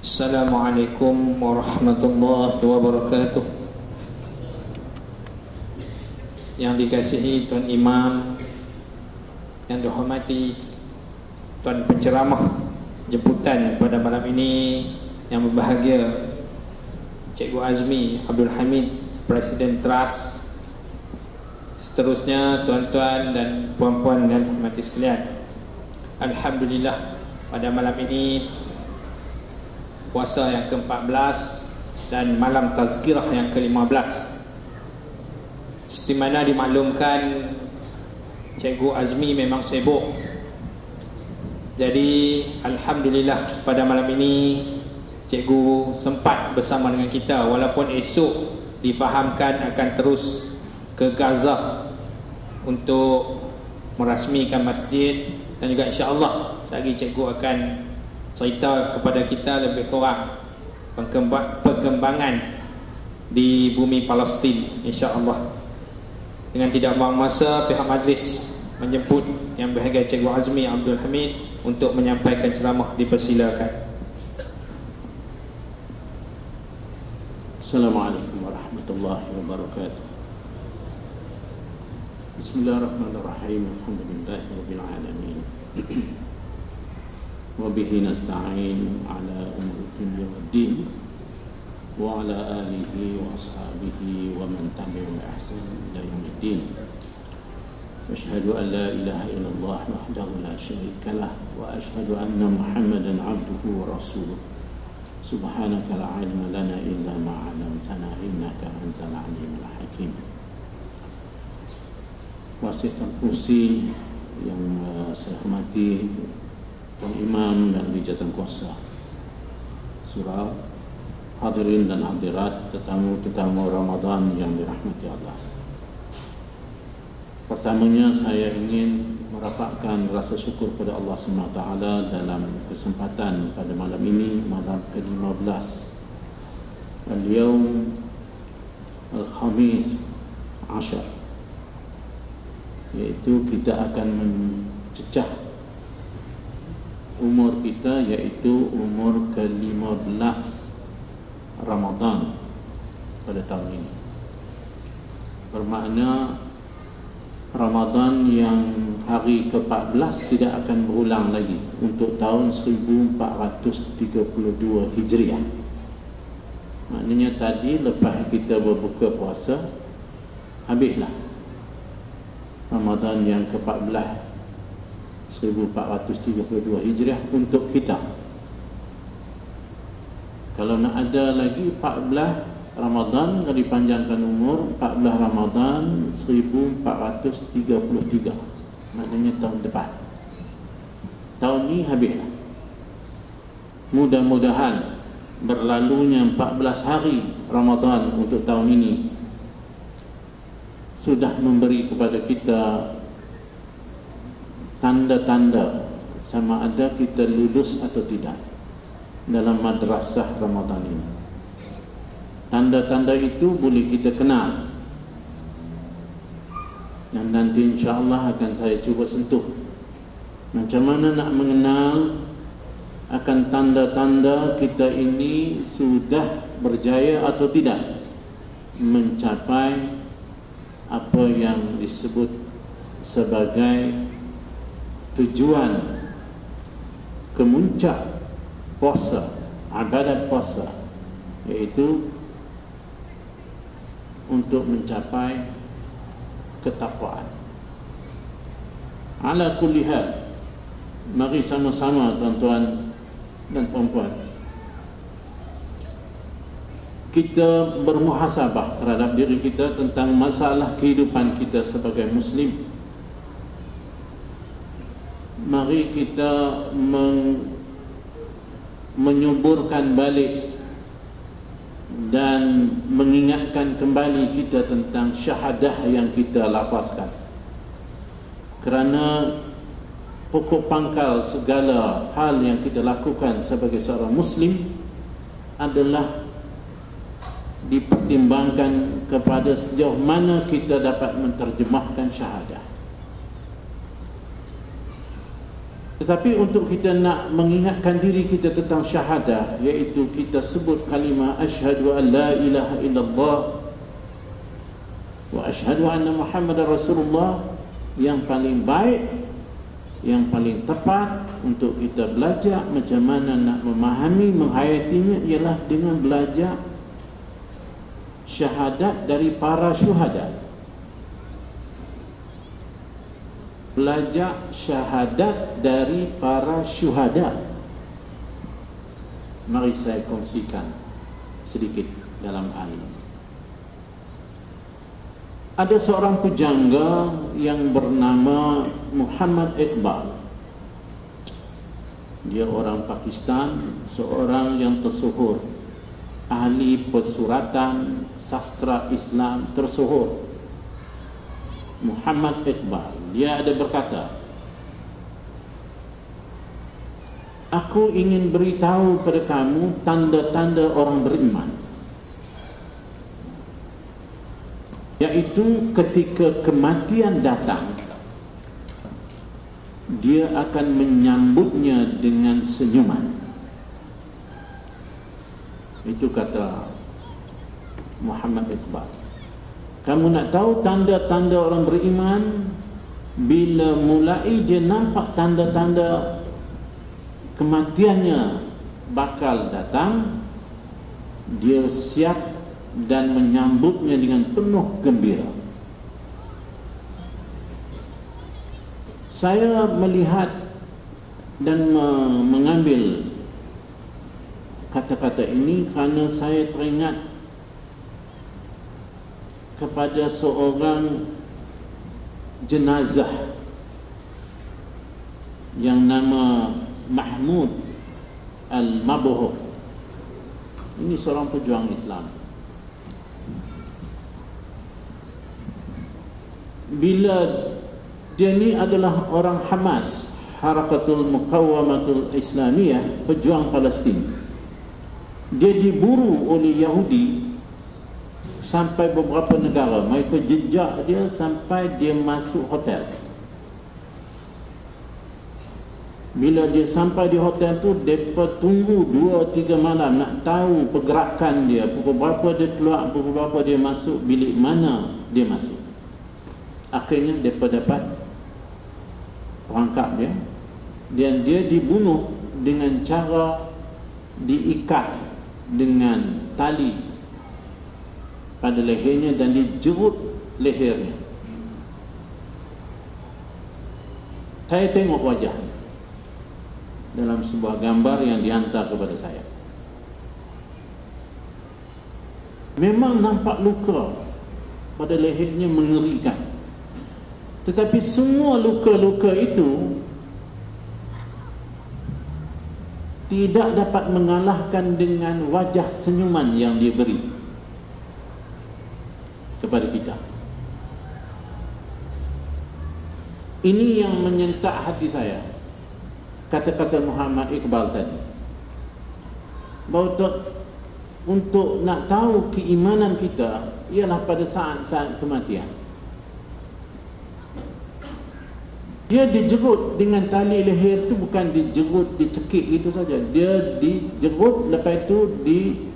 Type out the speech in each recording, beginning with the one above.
Assalamualaikum warahmatullahi wabarakatuh. Yang dikasihi Tuan Imam Yang dihormati Tuan penceramah Jemputan pada malam ini Yang berbahagia Cikgu Azmi Abdul Hamid Presiden Trust Seterusnya tuan-tuan dan puan-puan dan hormati sekalian. Alhamdulillah pada malam ini puasa yang ke-14 dan malam tazkirah yang ke-15. Seperti mana dimaklumkan Cikgu Azmi memang sibuk. Jadi Alhamdulillah pada malam ini Cikgu sempat bersama dengan kita. Walaupun esok difahamkan akan terus ke Gaza untuk merasmikan masjid dan juga insya-Allah sehari cikgu akan cerita kepada kita lebih kurang perkembangan di bumi Palestin insya-Allah. Dengan tidak buang masa pihak majlis menjemput yang berharga Cikgu Azmi Abdul Hamid untuk menyampaikan ceramah dipersilakan. Assalamualaikum warahmatullahi wabarakatuh. Bismillahirrahmanirrahim. Alhamdulillahirabbil alamin. وبه نستعين على أمور الدنيا والدين وعلى آله وأصحابه ومن تبعهم بإحسان إلى يوم الدين. أشهد أن لا إله إلا الله وحده لا شريك له وأشهد أن محمدا عبده ورسوله. سبحانك لا علم لنا إلا ما علمتنا إنك أنت العليم الحكيم. Wasih Kursi yang saya hormati Tuan Imam dan Rijatan Kuasa. Surau Hadirin dan hadirat Tetamu-tetamu Ramadan yang dirahmati Allah. Pertamanya saya ingin merapatkan rasa syukur kepada Allah SWT dalam kesempatan pada malam ini malam ke-15 Al-Yawm Al-Khamis Ashar Iaitu kita akan mencecah umur kita iaitu umur ke-15 Ramadan pada tahun ini. Bermakna Ramadan yang hari ke-14 tidak akan berulang lagi untuk tahun 1432 Hijriah. Maknanya tadi lepas kita berbuka puasa habislah Ramadan yang ke-14 1432 Hijriah untuk kita. Kalau nak ada lagi 14 Ramadan kalau dipanjangkan umur 14 Ramadan 1433 maknanya tahun depan. Tahun ni habis mudah-mudahan berlalunya 14 hari Ramadan untuk tahun ini sudah memberi kepada kita tanda-tanda sama ada kita lulus atau tidak dalam madrasah Ramadan ini. Tanda-tanda itu boleh kita kenal. Dan nanti insya-Allah akan saya cuba sentuh. Macam mana nak mengenal akan tanda-tanda kita ini sudah berjaya atau tidak mencapai apa yang disebut sebagai tujuan kemuncak puasa ibadat puasa iaitu untuk mencapai ketakwaan. Ala kulli hal mari sama-sama tuan-tuan dan puan-puan. Kita bermuhasabah terhadap diri kita tentang masalah kehidupan kita sebagai muslim mari kita meng, menyuburkan balik dan mengingatkan kembali kita tentang syahadah yang kita lafazkan. Kerana pokok pangkal segala hal yang kita lakukan sebagai seorang muslim adalah dipertimbangkan kepada sejauh mana kita dapat menterjemahkan syahadah tetapi untuk kita nak mengingatkan diri kita tentang syahadah iaitu kita sebut kalimah asyhadu an la ilaha illallah wa asyhadu anna muhammadar rasulullah yang paling baik yang paling tepat untuk kita belajar macam mana nak memahami menghayatinya ialah dengan belajar syahadat dari para syuhada belajar syahadat dari para syuhada. Mari saya kongsikan sedikit dalam hal ini. Ada seorang pujangga yang bernama Muhammad Iqbal. Dia orang Pakistan seorang yang tersuhur. Ahli pesuratan sastra Islam tersuhur. Muhammad Iqbal dia ada berkata Aku ingin beritahu kepada kamu tanda-tanda orang beriman. Iaitu ketika kematian datang Dia akan menyambutnya dengan senyuman. Itu kata Muhammad Iqbal. Kamu nak tahu tanda-tanda orang beriman bila mulai dia nampak tanda-tanda kematiannya bakal datang dia siap dan menyambutnya dengan penuh gembira. Saya melihat dan mengambil kata-kata ini kerana saya teringat kepada seorang jenazah yang nama Mahmud Al-Mabuh ini seorang pejuang Islam. Bila dia ni adalah orang Hamas Harakatul Muqawamatul Islamiyah pejuang Palestin. Dia diburu oleh Yahudi sampai beberapa negara mereka jejak dia sampai dia masuk hotel. Bila dia sampai di hotel tu mereka tunggu 2-3 malam nak tahu pergerakan dia pukul berapa dia keluar pukul berapa dia masuk bilik mana dia masuk. Akhirnya mereka dapat perangkap dia. Dan dia dibunuh dengan cara diikat dengan tali pada lehernya dan dijerut lehernya. Saya tengok wajah dalam sebuah gambar yang dihantar kepada saya. Memang nampak luka pada lehernya mengerikan. Tetapi semua luka-luka itu tidak dapat mengalahkan dengan wajah senyuman yang dia beri kepada kita. Ini yang menyentak hati saya. Kata-kata Muhammad Iqbal tadi. Bahawa untuk nak tahu keimanan kita ialah pada saat-saat kematian. Dia dijerut dengan tali leher tu bukan dijerut, dicekik itu saja. Dia dijerut lepas itu di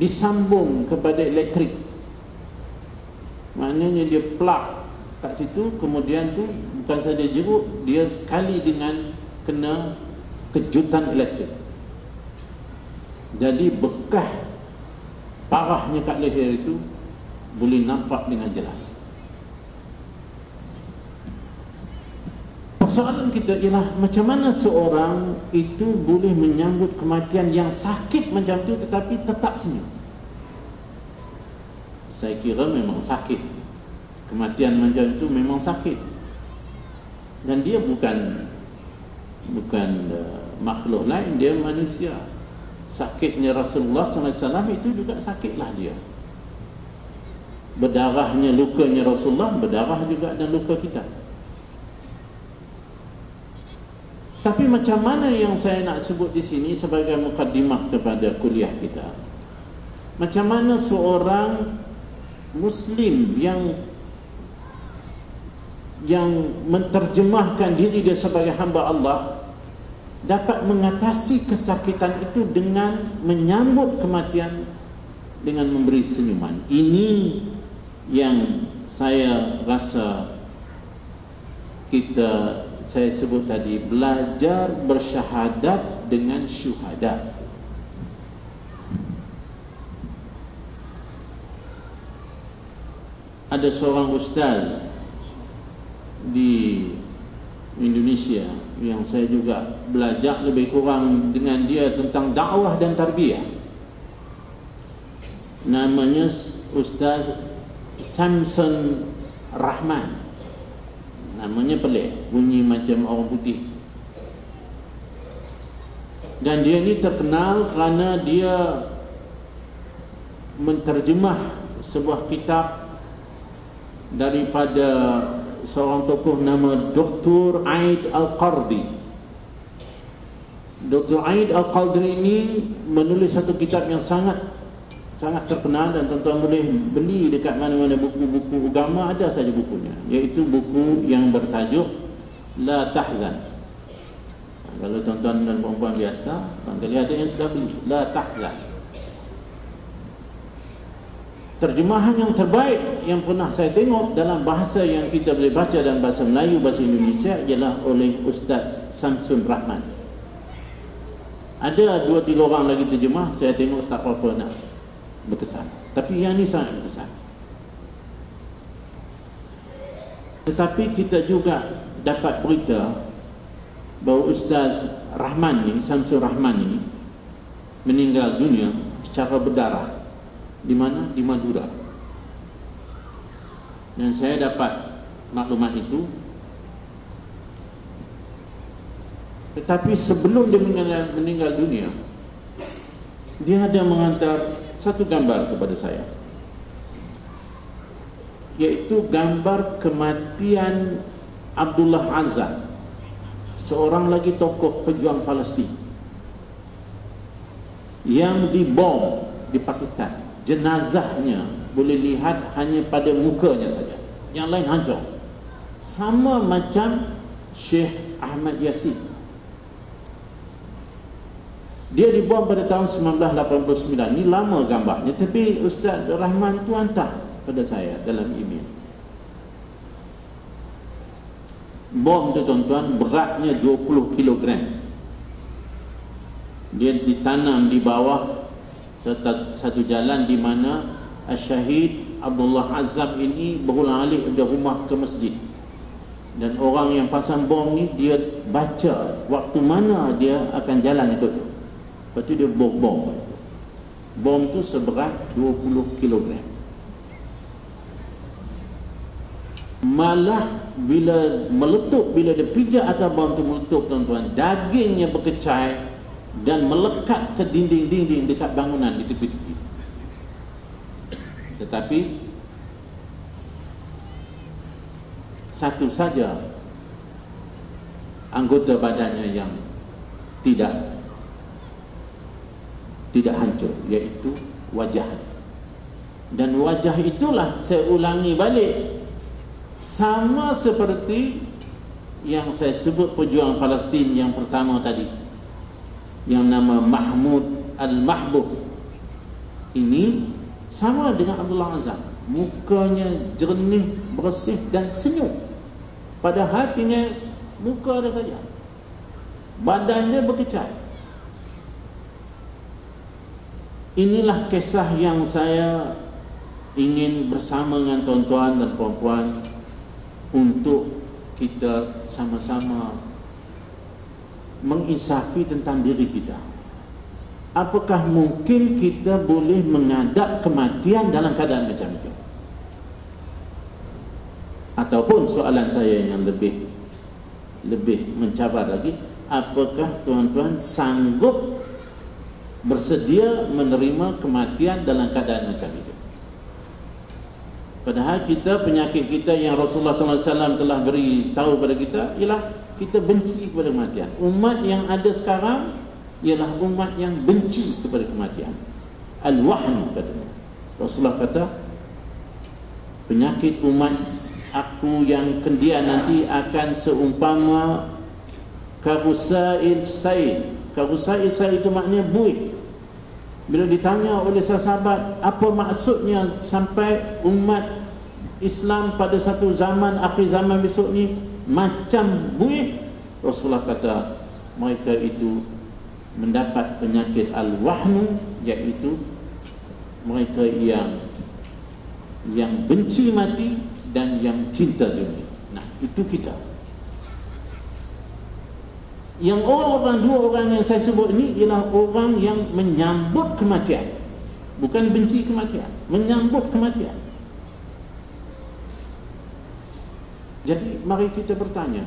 disambung kepada elektrik. Maknanya dia plug kat situ kemudian tu bukan saja jeruk dia sekali dengan kena kejutan elektrik. Jadi bekas parahnya kat leher itu boleh nampak dengan jelas Persoalan kita ialah macam mana seorang itu boleh menyambut kematian yang sakit macam tu tetapi tetap senyum. Saya kira memang sakit. Kematian macam itu memang sakit. Dan dia bukan bukan uh, makhluk lain, dia manusia. Sakitnya Rasulullah SAW itu juga sakitlah dia. Berdarahnya lukanya Rasulullah, berdarah juga dan luka kita. Tapi macam mana yang saya nak sebut di sini sebagai mukadimah kepada kuliah kita? Macam mana seorang Muslim yang yang menterjemahkan diri dia sebagai hamba Allah dapat mengatasi kesakitan itu dengan menyambut kematian dengan memberi senyuman. Ini yang saya rasa kita saya sebut tadi belajar bersyahadat dengan syuhada. Ada seorang ustaz di Indonesia yang saya juga belajar lebih kurang dengan dia tentang dakwah dan tarbiyah. Namanya Ustaz Samson Rahman. Namanya pelik, bunyi macam orang putih. Dan dia ni terkenal kerana dia menterjemah sebuah kitab daripada seorang tokoh nama Dr. Aid Al-Qardi. Dr. Aid Al-Qardi ini menulis satu kitab yang sangat sangat terkenal dan tuan-tuan boleh beli dekat mana-mana buku-buku agama ada saja bukunya. Iaitu buku yang bertajuk La Tahzan. Kalau tuan-tuan dan perempuan biasa barangkali ada yang sudah beli. La Tahzan. Terjemahan yang terbaik yang pernah saya tengok dalam bahasa yang kita boleh baca dalam bahasa Melayu bahasa Indonesia ialah oleh Ustaz Samsun Rahman. Ada dua tiga orang lagi terjemah saya tengok tak apa-apa nak berkesan. Tapi yang ni sangat berkesan. Tetapi kita juga dapat berita bahawa Ustaz Rahman ni Samsul Rahman ni meninggal dunia secara berdarah. Di mana? di Madura. Dan saya dapat maklumat itu. Tetapi sebelum dia meninggal, dunia dia ada mengantar satu gambar kepada saya. Yaitu gambar kematian Abdullah Azam seorang lagi tokoh pejuang Palestin yang dibom di Pakistan. Jenazahnya boleh lihat hanya pada mukanya saja. Yang lain hancur. Sama macam Syekh Ahmad Yassin dia dibuang pada tahun 1989. Ini lama gambarnya. Tapi Ustaz Rahman tu hantar pada saya dalam email. Bom tu tuan-tuan beratnya 20 kg. Dia ditanam di bawah satu jalan di mana Syahid Abdullah Azam ini berulang alik dari rumah ke masjid. Dan orang yang pasang bom ni dia baca waktu mana dia akan jalan itu tu. Lepas tu dia bom bom tu. Bom tu seberat 20 kg. Malah bila meletup, bila dia pijak atas bom tu meletup tuan-tuan, dagingnya berkecai dan melekat ke dinding-dinding dekat bangunan di tepi-tepi. Tetapi satu saja anggota badannya yang tidak tidak hancur iaitu wajah. Dan wajah itulah saya ulangi balik. Sama seperti yang saya sebut pejuang Palestin yang pertama tadi yang nama Mahmud Al-Mahbub. Ini sama dengan Abdullah Azam mukanya jernih bersih dan senyum. Pada hatinya muka ada saja. Badannya berkecai Inilah kisah yang saya ingin bersama dengan tuan-tuan dan puan-puan untuk kita sama-sama menginsafi tentang diri kita. Apakah mungkin kita boleh mengadap kematian dalam keadaan macam itu? Ataupun soalan saya yang lebih lebih mencabar lagi, apakah tuan-tuan sanggup bersedia menerima kematian dalam keadaan macam itu. Padahal kita penyakit kita yang Rasulullah SAW telah beri tahu kepada kita ialah kita benci kepada kematian. Umat yang ada sekarang ialah umat yang benci kepada kematian. Al-wahn katanya. Rasulullah kata penyakit umat aku yang kendian nanti akan seumpama karusail said karusail said itu maknanya buih bila ditanya oleh sahabat apa maksudnya sampai umat Islam pada satu zaman akhir zaman besok ni macam buih Rasulullah kata mereka itu mendapat penyakit al-wahnu iaitu mereka yang yang benci mati dan yang cinta dunia. Nah itu kita yang orang-orang dua orang yang saya sebut ini ialah orang yang menyambut kematian. Bukan benci kematian, menyambut kematian. Jadi mari kita bertanya,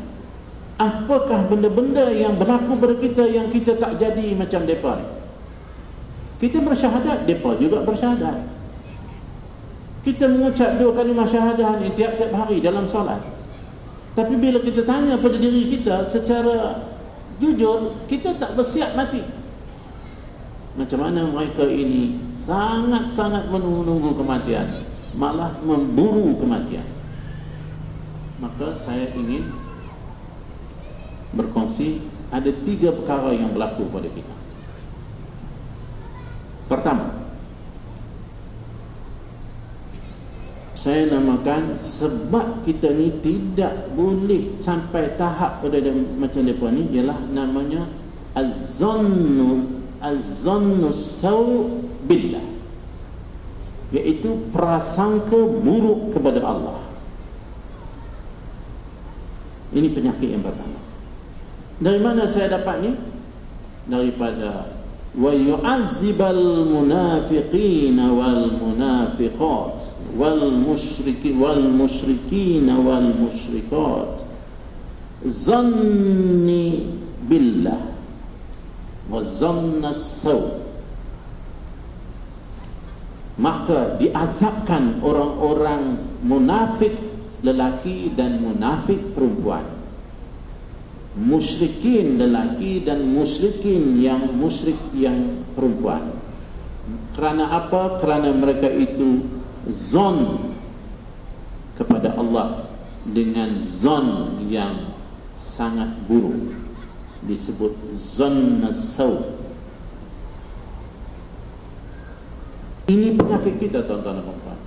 apakah benda-benda yang berlaku pada kita yang kita tak jadi macam ni? Kita bersyahadat, depa juga bersyahadat. Kita mengucap dua kalimah syahadah ni tiap-tiap hari dalam solat. Tapi bila kita tanya pada diri kita secara jujur kita tak bersiap mati. Macam mana mereka ini sangat-sangat menunggu kematian malah memburu kematian. Maka saya ingin berkongsi ada tiga perkara yang berlaku pada kita. Pertama saya namakan sebab kita ni tidak boleh sampai tahap pada dia, macam depa ni ialah namanya az-zannu az-zannu saw billah. Iaitu prasangka buruk kepada Allah. Ini penyakit yang pertama. Dari mana saya dapat ni? Daripada wal musyriki wal musyrikin wal musyrikat zanni billah wa zanna saw. Maka diazabkan orang-orang munafik lelaki dan munafik perempuan. Musyrikin lelaki dan musyrikin yang musyrik yang perempuan. Kerana apa? kerana mereka itu zon kepada Allah dengan zon yang sangat buruk. Disebut zon nasaw ini penyakit kita tuan-tuan dan puan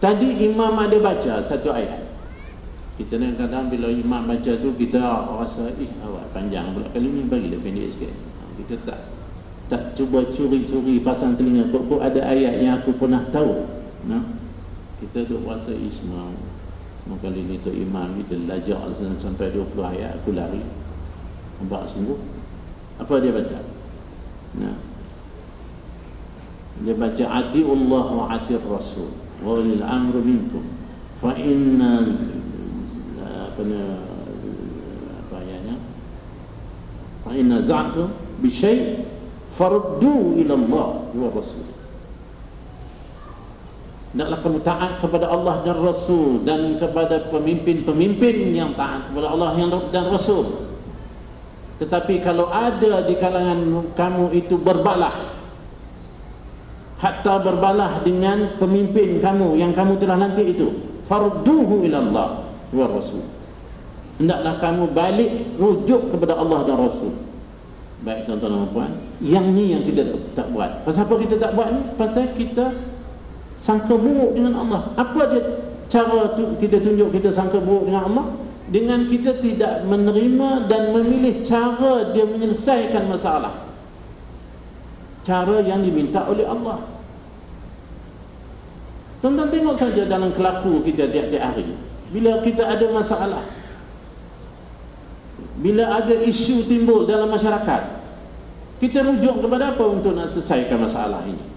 tadi imam ada baca satu ayat. Kita ni kadang bila imam baca tu kita rasa ih awak panjang pula kali ni bagi dia pendek sikit. Ha, kita tak tak cuba curi-curi pasang telinga. Kok ada ayat yang aku pernah tahu nah kita duk rasa ih semua kali ni tu imam ni dia lajak sampai 20 ayat aku lari. Nampak sungguh? Apa dia baca? Nah. Dia baca ati Allah wa ati Rasul wa lil amru minkum fa inna kena apa ayatnya? Fa inna za'tu bi syai' faruddu ila Allah wa rasul Hendaklah kamu taat kepada Allah dan Rasul dan kepada pemimpin-pemimpin yang taat kepada Allah dan Rasul. Tetapi kalau ada di kalangan kamu itu berbalah hatta berbalah dengan pemimpin kamu yang kamu telah nanti itu farduhu ila Allah wa Rasul. Hendaklah kamu balik rujuk kepada Allah dan Rasul. Baik tuan-tuan dan puan yang ni yang kita tak buat. Pasal apa kita tak buat ni? Pasal kita sangka buruk dengan Allah. Apa dia cara tu kita tunjuk kita sangka buruk dengan Allah? Dengan kita tidak menerima dan memilih cara dia menyelesaikan masalah. Cara yang diminta oleh Allah. Tuan-tuan tengok saja dalam kelaku kita tiap-tiap hari. Bila kita ada masalah bila ada isu timbul dalam masyarakat kita rujuk kepada apa untuk nak selesaikan masalah ini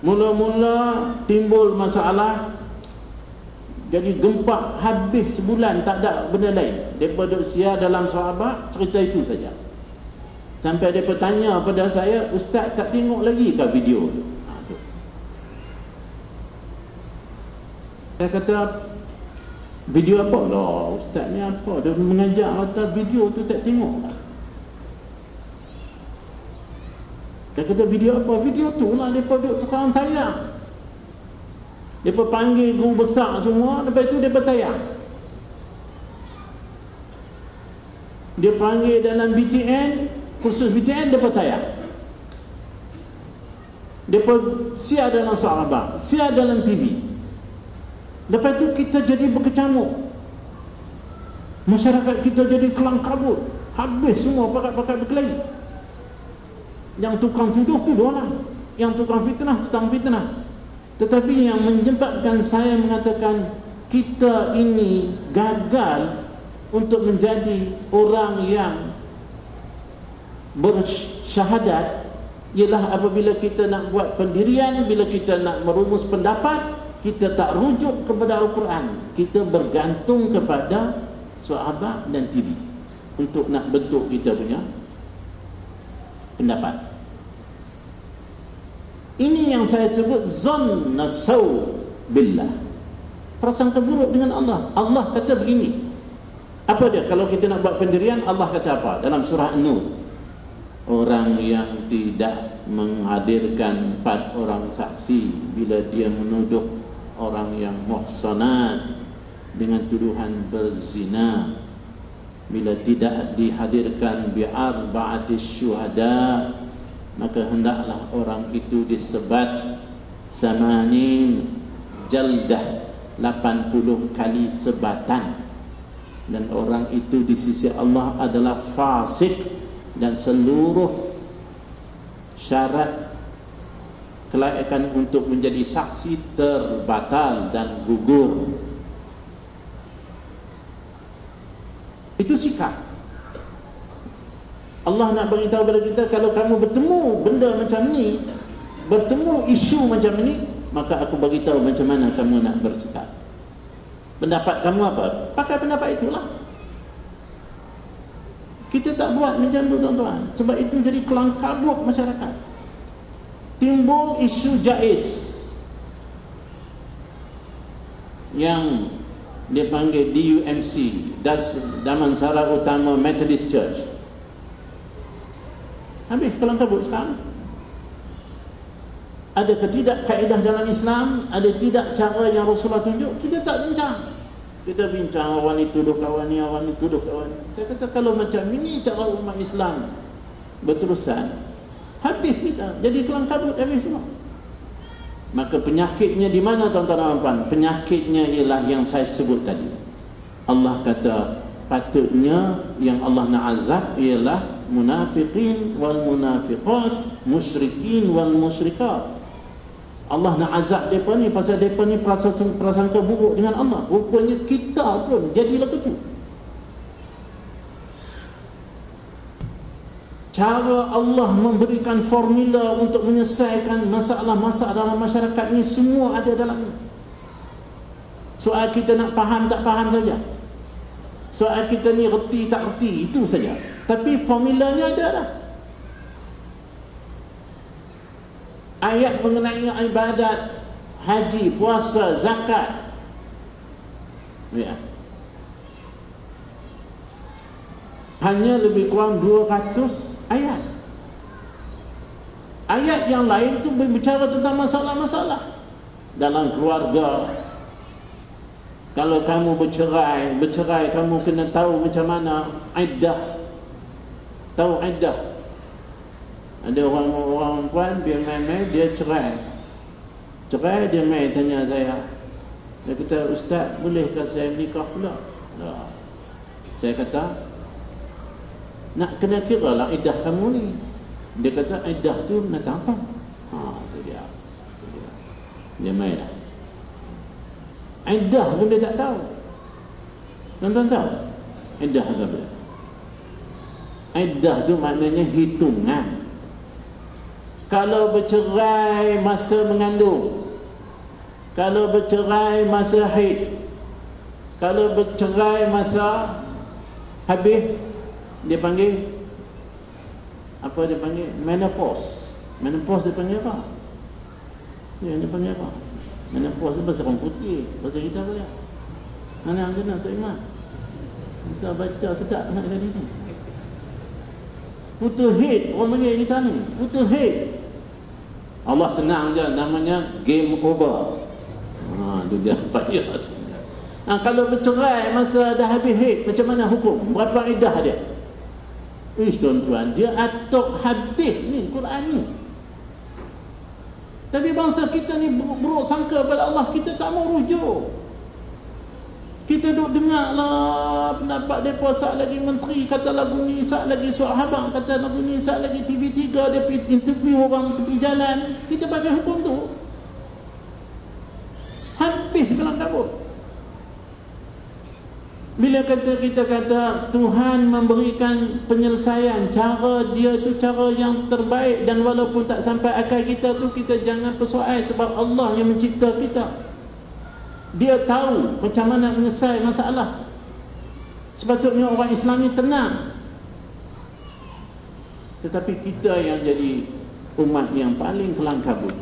mula-mula timbul masalah jadi gempa habis sebulan tak ada benda lain. Mereka duduk siar dalam sahabat cerita itu saja. Sampai dia bertanya pada saya ustaz tak tengok lagi ke video? Tu. Ha, saya kata Video apa? Lah Ustaz ni apa? Dia mengajak atas video tu tak tengok. lah Dia kata video apa Video tu lah Dia duduk sekarang tayang Dia panggil guru besar semua, lepas itu dia bertayang. Dia panggil dalam BTN, kursus BTN bertayang. Dia pun siar dalam sahabat, siar dalam TV. Lepas itu kita jadi berkecamuk. Masyarakat kita jadi kelang kabut. Habis semua pakat-pakat berkelahi. Yang tukang tuduh, tuduhlah. Yang tukang fitnah, tukang fitnah. Tetapi yang menyebabkan saya mengatakan kita ini gagal untuk menjadi orang yang bersyahadat ialah apabila kita nak buat pendirian, bila kita nak merumus pendapat, kita tak rujuk kepada Al-Quran. Kita bergantung kepada sahabat dan TV untuk nak bentuk kita punya pendapat. Ini yang saya sebut zanna saw billah. Prasangka buruk dengan Allah. Allah kata begini. Apa dia? Kalau kita nak buat pendirian, Allah kata apa? Dalam surah An-Nur. Orang yang tidak menghadirkan empat orang saksi bila dia menuduh orang yang muhsanat dengan tuduhan berzina bila tidak dihadirkan ba'atis syuhada maka hendaklah orang itu disebat samanin jaldah 80 kali sebatan. Dan orang itu di sisi Allah adalah fasik dan seluruh syarat kelayakan untuk menjadi saksi terbatal dan gugur. Itu sikap Allah nak beritahu kepada kita kalau kamu bertemu benda macam ni, bertemu isu macam ni, maka aku beritahu macam mana kamu nak bersikap. Pendapat kamu apa? Pakai pendapat itulah. Kita tak buat macam tu tuan-tuan. Sebab itu jadi kelang kabut masyarakat. Timbul isu jais. Yang dia panggil DUMC, Damansara Utama Methodist Church. Habis kelam kabut sekarang. Ada ketidak kaedah dalam Islam, ada tidak cara yang Rasulullah tunjuk, kita tak bincang. Kita bincang awal ni tuduh kawan ni, awal ni tuduh kawan ni. Saya kata kalau macam ini cara umat Islam berterusan, habis kita. Jadi kelam kabut habis semua. Maka penyakitnya di mana tuan-tuan dan? Penyakitnya ialah yang saya sebut tadi. Allah kata patutnya yang Allah nak azab ialah munafiqin wal munafiqat musyrikin wal musyrikat. Allah nak azab mereka ni pasal mereka ni prasangka, buruk dengan Allah. Rupanya kita pun jadilah ketu cara Allah memberikan formula untuk menyelesaikan masalah-masalah dalam masyarakat ni semua ada dalam soal kita nak faham tak faham saja. Soal kita ni reti tak reti itu saja tapi formulanya ada lah. Ayat mengenai ibadat, haji, puasa, zakat. Ya. Hanya lebih kurang 200 ayat. Ayat yang lain tu berbicara tentang masalah-masalah dalam keluarga. Kalau kamu bercerai, bercerai kamu kena tahu macam mana iddah tahu iddah ada orang-orang puan dia main-main dia cerai. Cerai dia main tanya saya. Dia kata ustaz bolehkah saya nikah pula? Nah. saya kata nak kena kira lah iddah kamu ni. Dia kata iddah tu nak apa? Ha tu dia. Tu dia. Dia main lah. Iddah pun dia tak tahu? Tuan-tuan tahu? Iddah apa dia Iddah tu maknanya hitungan Kalau bercerai masa mengandung Kalau bercerai masa haid Kalau bercerai masa habis Dia panggil Apa dia panggil? Menopause Menopause dia panggil apa? Ya, dia panggil apa? Menopause tu bahasa orang putih Bahasa kita ya? Mana macam mana? Tak ingat Kita baca sedap nak tadi ni putus head orang panggil kita ni. Putus head. Allah senang je namanya game over. Ha, tu dia payah. Ha, kalau bercerai masa dah habis haid macam mana hukum? Berapa iddah dia? Ish tuan-tuan dia atok habis ni Quran ni. Tapi bangsa kita ni buruk sangka pada Allah kita tak mau rujuk kita duk dengar lah pendapat mereka saat lagi menteri kata lagu ni saat lagi sahabat kata lagu ni saat lagi TV3 dia interview orang tepi jalan. Kita bagi hukum tu. Habis kelam kabut. Bila kata kita kata Tuhan memberikan penyelesaian cara dia tu cara yang terbaik dan walaupun tak sampai akal kita tu kita jangan persoal sebab Allah yang mencipta kita dia tahu macam mana menyelesaikan masalah. Sepatutnya orang Islam ni tenang. Tetapi kita yang jadi umat yang paling kelang kabut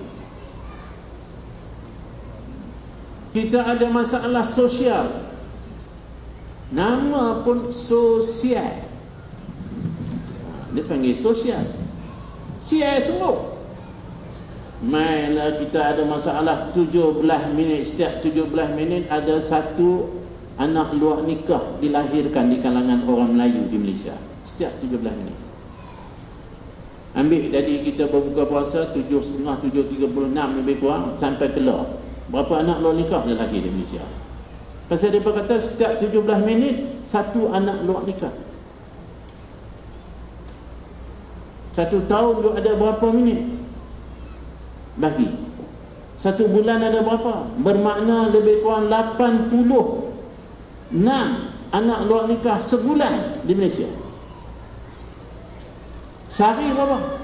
kita ada masalah sosial. Nama pun sosial. Dia panggil sosial. Sial sungguh Mainlah kita ada masalah 17 minit. Setiap 17 minit ada satu Anak luar nikah dilahirkan di kalangan orang Melayu di Malaysia. Setiap 17 minit. Ambil tadi kita berbuka puasa 7.30, 7.36 lebih kurang Sampai keluar. Berapa anak luar nikah dia lahir di Malaysia? Pasal dia berkata setiap 17 minit Satu anak luar nikah. Satu tahun dia ada berapa minit bagi satu bulan ada berapa? Bermakna lebih kurang 86 anak luar nikah sebulan di Malaysia. Sehari berapa?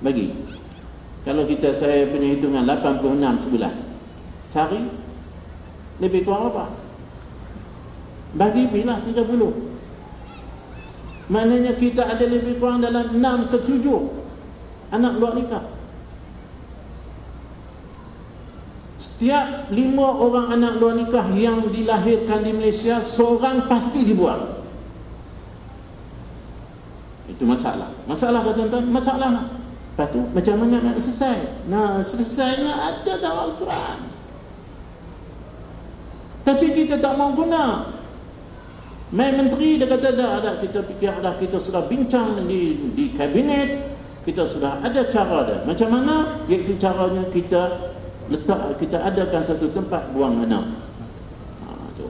Bagi kalau kita saya punya hitungan 86 sebulan. Sehari? Lebih kurang apa? Bagi bila 30 maknanya kita ada lebih kurang dalam 6 ke 7 anak luar nikah. Setiap lima orang anak luar nikah yang dilahirkan di Malaysia seorang pasti dibuang. Itu masalah. Masalah kata tuan masalah lah lepas tu macam mana nak selesai? Nah selesainya ada dalam Al-Quran. Tapi kita tak mau guna. Main menteri dia kata dah, dah kita fikir dah kita sudah bincang di di kabinet kita sudah ada cara dia. Macam mana? Iaitu caranya kita letak kita adakan satu tempat buang anak ha, tu.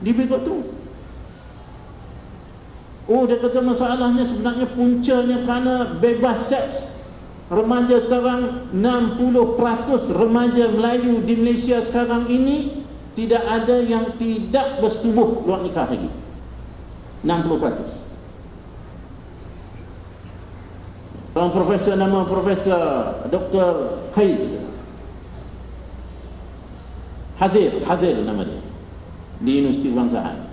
di berikut tu. Oh dia kata masalahnya sebenarnya puncanya kerana bebas seks. Remaja sekarang 60% remaja Melayu di Malaysia sekarang ini tidak ada yang tidak bersetubuh luar nikah lagi. 60% Orang profesor nama Profesor Dr. Haiz Hadir, hadir nama dia. Di Universiti Kebangsaan.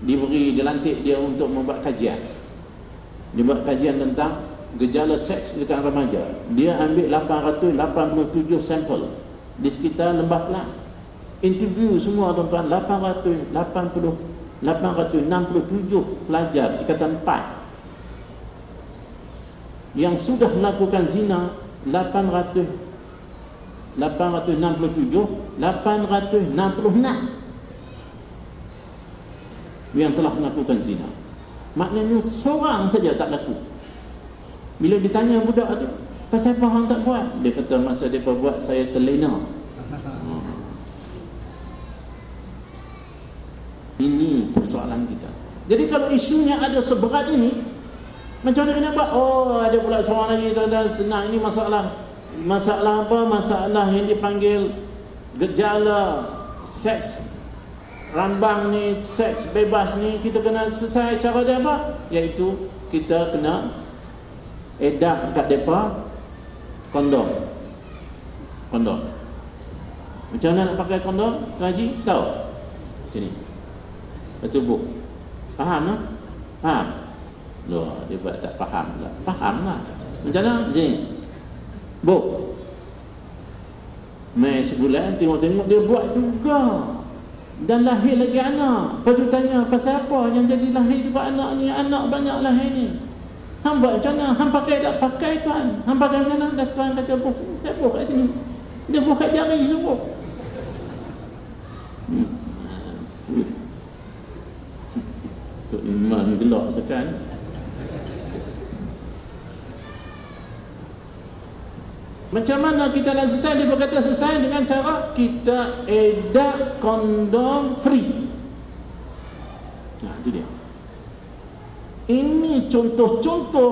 Diberi, dilantik dia untuk membuat kajian. Dia buat kajian tentang Gejala seks dekat remaja. Dia ambil 887 sampel Di sekitar Lembah Kelang. Interview semua tuan-tuan 880 867 pelajar Tingkatan 4 yang sudah melakukan zina 800 867 866 yang telah melakukan zina. Maknanya seorang saja tak laku. Bila ditanya budak tu pasal apa orang tak buat? Dia kata masa dia buat saya terlena. Hmm. ini persoalan kita. Jadi kalau isunya ada seberat ini macam mana kena buat? Oh, ada pula seorang lagi tuan-tuan senang ini masalah masalah apa? Masalah yang dipanggil gejala seks rambang ni, seks bebas ni kita kena selesai cara dia apa? Iaitu kita kena edak kat depa kondom. Kondom. Macam mana nak pakai kondom? Kaji tahu. Macam ni. Betul bu. Faham tak? Faham? Loh, dia buat tak faham lah. Faham lah. Macam mana? Macam ni. Bu. Mai sebulan tengok-tengok dia buat juga. Dan lahir lagi anak. Lepas tu tanya pasal apa yang jadi lahir juga anak ni. Anak banyak lahir ni. Hamba macam mana? Hamba pakai tak pakai tuan? Hamba pakai macam mana? Tuan kata buh, saya buh kat sini. Dia buh kat jari semua. Hmm. Tok Iman gelak sekarang. Macam mana kita nak selesai? Dia berkata selesai dengan cara kita edak kondom free. Nah, itu dia. Ini contoh-contoh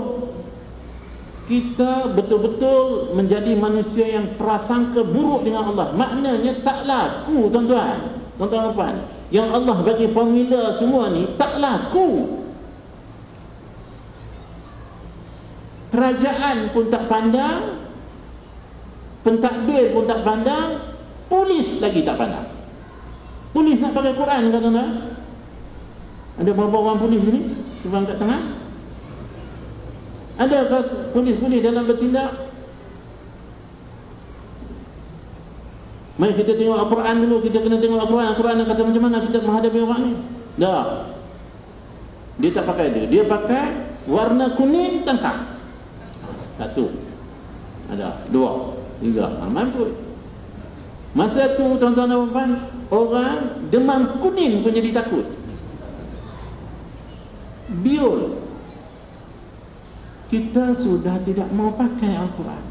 kita betul-betul menjadi manusia yang prasangka buruk dengan Allah. Maknanya tak laku, tuan-tuan. Tuan-tuan puan. Yang Allah bagi formula semua ni tak laku. Kerajaan pun tak pandang. Pentadbir pun tak pandang. Polis lagi tak pandang. Polis nak pakai Quran kan tuan-tuan? Ada berapa orang polis sini? Cuba angkat tangan. Adakah polis-polis dalam bertindak? Mari kita tengok Al-Quran dulu. Kita kena tengok Al-Quran. Al-Quran kata macam mana kita menghadapi orang ni. Dah. Dia tak pakai itu. Dia pakai warna kuning tengah. Satu. Ada. Dua. Tiga. Ha, mampu. Masa tu tuan-tuan dan puan orang demam kuning pun jadi takut biol kita sudah tidak mau pakai Al-Quran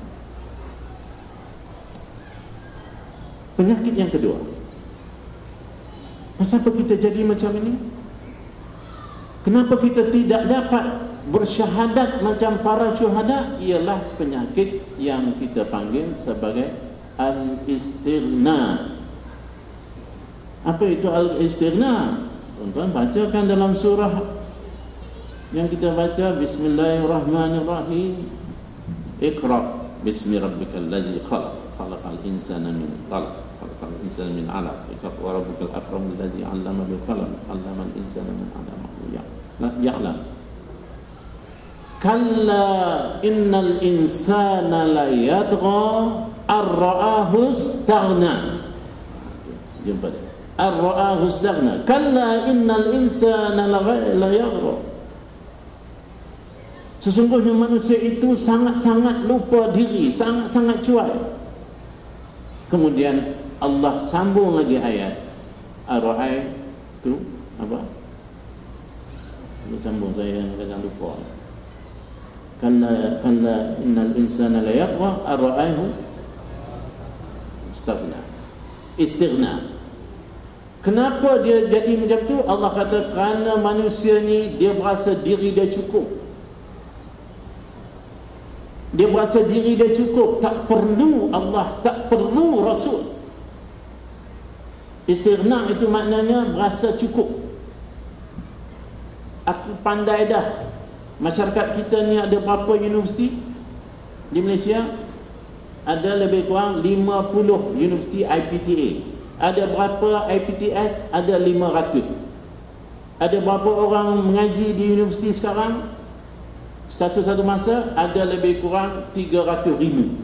penyakit yang kedua kenapa kita jadi macam ini kenapa kita tidak dapat bersyahadat macam para syuhada ialah penyakit yang kita panggil sebagai al-istirna. Apa itu al-istirna? Tuan-tuan bacakan dalam surah yang kita baca bismillahirrahmanirrahim. Iqra bismi rabbikal ladzi khalaq khalaqal insana min 'alaq khalaqal insana min 'alaq. Iqra wa rabbukal akram alladzi 'allama bil qalam 'allama al insana min 'alaq la ya'lam kalla innal insana la yadgha ar-ra'ahu istaghna jumpa dia ar-ra'ahu istaghna kalla innal insana la yadgha Sesungguhnya manusia itu sangat-sangat lupa diri, sangat-sangat cuai. Kemudian Allah sambung lagi ayat Ar-Ra'ay itu apa? Sambung saya kadang lupa. Kalla kalla innal insana la yatgha ar-ra'ayhu istighna. Istighna. Kenapa dia jadi macam tu? Allah kata kerana manusia ni dia berasa diri dia cukup dia berasa diri dia cukup tak perlu Allah tak perlu Rasul istirna itu maknanya berasa cukup aku pandai dah masyarakat kita ni ada berapa universiti? Di Malaysia ada lebih kurang 50 universiti IPTA ada berapa IPTS ada 500 ada berapa orang mengaji di universiti sekarang? Satu satu masa ada lebih kurang 300 ribu.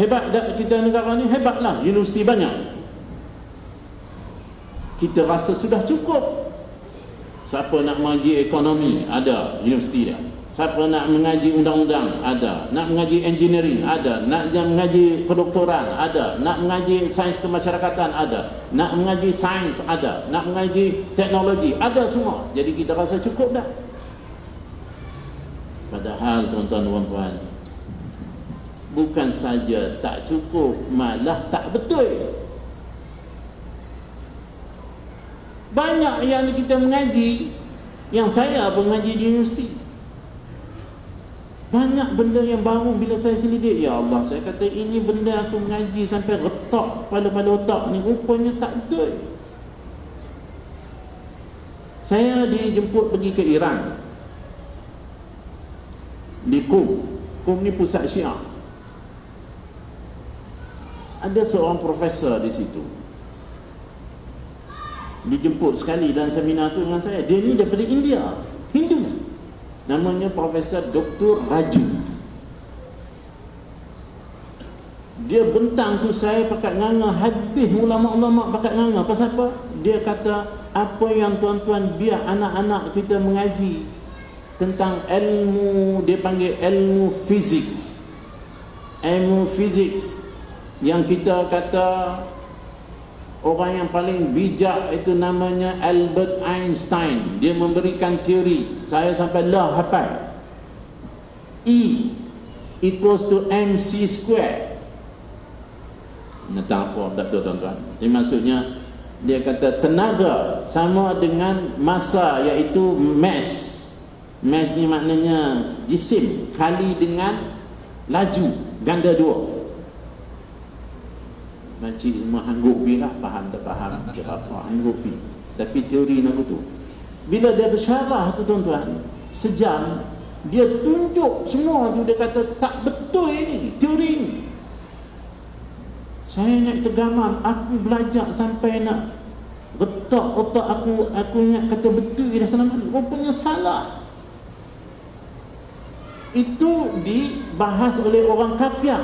Hebat tak kita negara ni? Hebatlah. Universiti banyak. Kita rasa sudah cukup siapa nak mengaji ekonomi ada. Universiti dia. Siapa nak mengaji undang-undang ada. Nak mengaji engineering ada. Nak mengaji kedoktoran ada. Nak mengaji sains kemasyarakatan ada. Nak mengaji sains ada. Nak mengaji teknologi ada semua. Jadi kita rasa cukup dah. Padahal tuan-tuan dan puan Bukan saja tak cukup Malah tak betul Banyak yang kita mengaji Yang saya pun mengaji di universiti. Banyak benda yang baru bila saya selidik. Ya Allah saya kata ini benda aku mengaji Sampai retak pada-pada otak ni Rupanya tak betul. Saya dijemput pergi ke Iran. Di Qum Qum ni pusat syiah. Ada seorang profesor di situ dijemput sekali dalam seminar tu dengan saya. Dia ni daripada India Hindu. Namanya Profesor Dr. Raju. Dia bentang tu saya pakat nganga hadis ulama-ulama pakat nganga. Pasal apa? Dia kata apa yang tuan-tuan biar anak-anak kita mengaji tentang ilmu dia panggil ilmu fizik ilmu fizik yang kita kata orang yang paling bijak itu namanya Albert Einstein. Dia memberikan teori. Saya sampai lah hafal E equals to mc square. Nak apa tak tahu tuan-tuan. Jadi maksudnya Dia kata tenaga sama dengan masa iaitu mass. Mass ni maknanya jisim Kali dengan laju Ganda dua Makcik semua hangguk pi lah Faham tak faham Kira apa hangguk pi Tapi teori nak tu Bila dia bersyarah tu tuan-tuan Sejam dia tunjuk semua tu dia kata tak betul ini teori ini. Saya nak tergamam aku belajar sampai nak retak otak aku aku ingat kata betul dah salah rupanya salah. Itu dibahas oleh orang kafir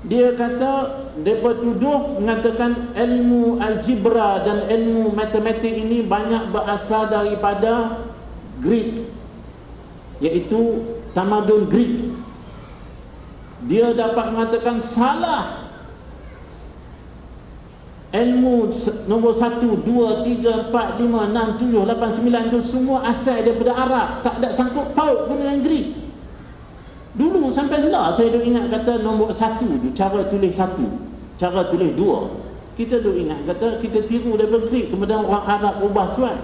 dia kata mereka tuduh mengatakan ilmu algebra dan ilmu matematik ini banyak berasal daripada Greek iaitu tamadun Greek. Dia dapat mengatakan salah. Ilmu nombor 1 2 3 4 5 6 7 8 9 itu semua asal daripada Arab. Tak ada sangkut paut dengan Greek dulu sampai lah saya dah ingat kata nombor 1 tu cara tulis 1 cara tulis 2 kita dah ingat kata kita tiru daripada Greek kemudian orang Arab ubah suai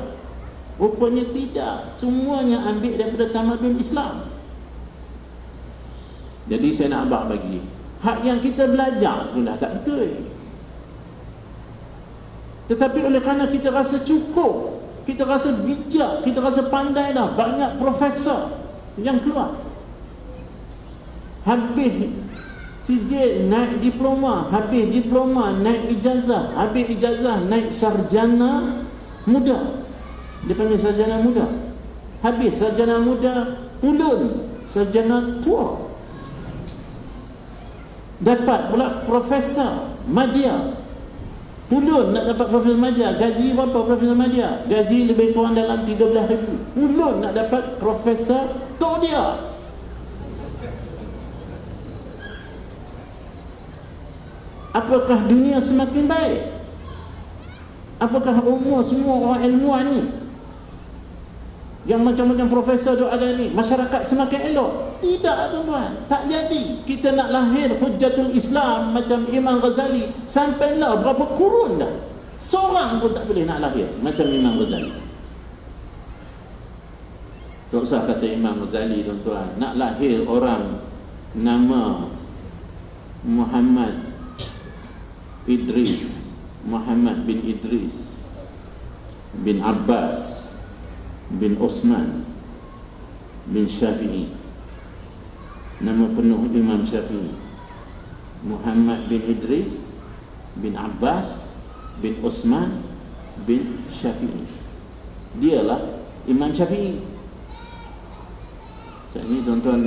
Rupanya tidak. Semuanya ambil daripada tamadun Islam. Jadi saya nak abang bagi Hak yang kita belajar pun dah tak betul. Tetapi oleh kerana kita rasa cukup Kita rasa bijak Kita rasa pandai dah Banyak profesor yang keluar Habis CJ naik diploma Habis diploma naik ijazah Habis ijazah naik sarjana muda. Dia panggil sarjana muda. Habis sarjana muda pulun sarjana tua. Dapat pula profesor madya. Pulun nak dapat profesor madya gaji berapa profesor madya? Gaji lebih kurang dalam 13 ribu. Pulun nak dapat profesor tok dia apakah dunia semakin baik? Apakah umur semua orang ilmuwan ni? Yang macam-macam profesor tu ada ni masyarakat semakin elok? Tidak tuan-tuan. Tak jadi. Kita nak lahir hujjatul Islam macam Imam Ghazali sampailah berapa kurun dah. Seorang pun tak boleh nak lahir macam Imam Ghazali. Tak usah kata Imam Ghazali tuan-tuan. Nak lahir orang nama Muhammad Idris Muhammad bin Idris bin Abbas bin Osman bin Syafi'i. Nama penuh Imam Syafi'i. Muhammad bin Idris bin Abbas bin Osman bin Syafi'i. Dialah Imam Syafi'i. Saya ni tuan-tuan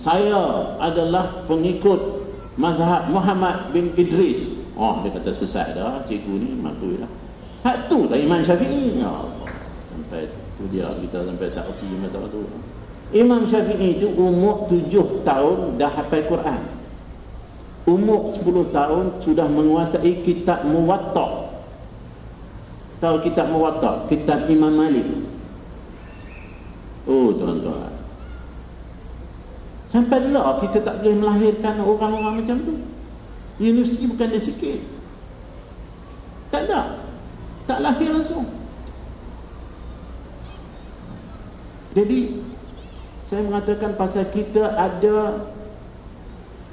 saya adalah pengikut mazhab Muhammad bin Idris. Oh dia kata sesat dah cikgu ni mampu lah. Hak tu lah Imam Syafi'i. Ya Allah. Sampai tu dia kita sampai tak erti macam tu. Imam Syafi'i itu umur tujuh tahun dah hafal Quran. Umur sepuluh tahun sudah menguasai kitab Muwatta. Tahu kitab Muwatta? Kitab Imam Malik. Oh tuan-tuan sampai lah kita tak boleh melahirkan orang-orang macam tu. Universiti bukan dia sikit. Tak ada. Tak lahir langsung. Jadi saya mengatakan pasal kita ada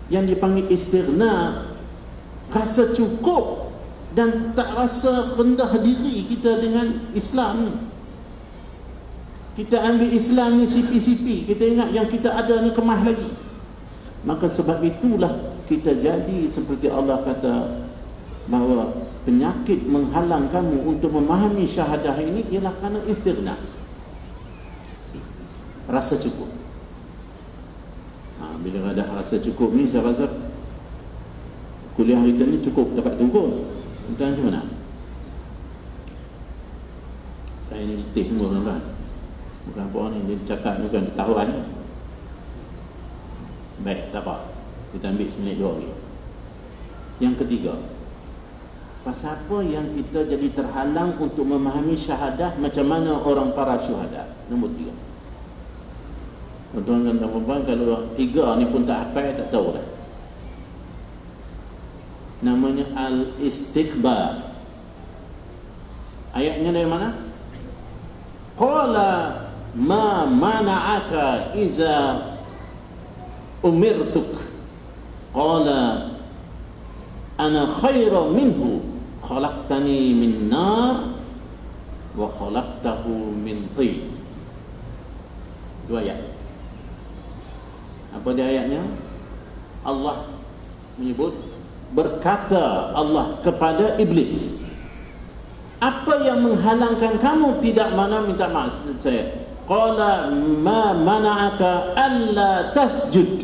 yang dipanggil istirna rasa cukup dan tak rasa rendah diri kita dengan Islam ni. Kita ambil Islam ni sipi-sipi, kita ingat yang kita ada ni kemah lagi. Maka sebab itulah kita jadi seperti Allah kata bahawa penyakit menghalang kamu untuk memahami syahadah ini ialah kerana istirna. Rasa cukup. Ha, bila ada rasa cukup ni saya rasa kuliah kita ni cukup dapat tunggu. Dan macam mana? Saya ni letih semua tuan-tuan Bukan apa ni, dia cakap bukan ketahuan ni. Baik, tak apa. Kita ambil seminit dua lagi. Yang ketiga, pasal apa yang kita jadi terhalang untuk memahami syahadah macam mana orang para syuhada? Nombor tiga. Tuan-tuan dan puan kalau tiga ni pun tak apa, tak tahu dah. Namanya al-istiqbar. Ayatnya dari mana? Qala ma mana'aka iza umirtuk. Qala ana khairu minhu. Khalaqtani min nar wa khalaqtahu min tin. Dua ayat. Apa dia ayatnya? Allah menyebut berkata Allah kepada iblis apa yang menghalangkan kamu tidak mana minta maaf saya qala ma mana'aka alla tasjud.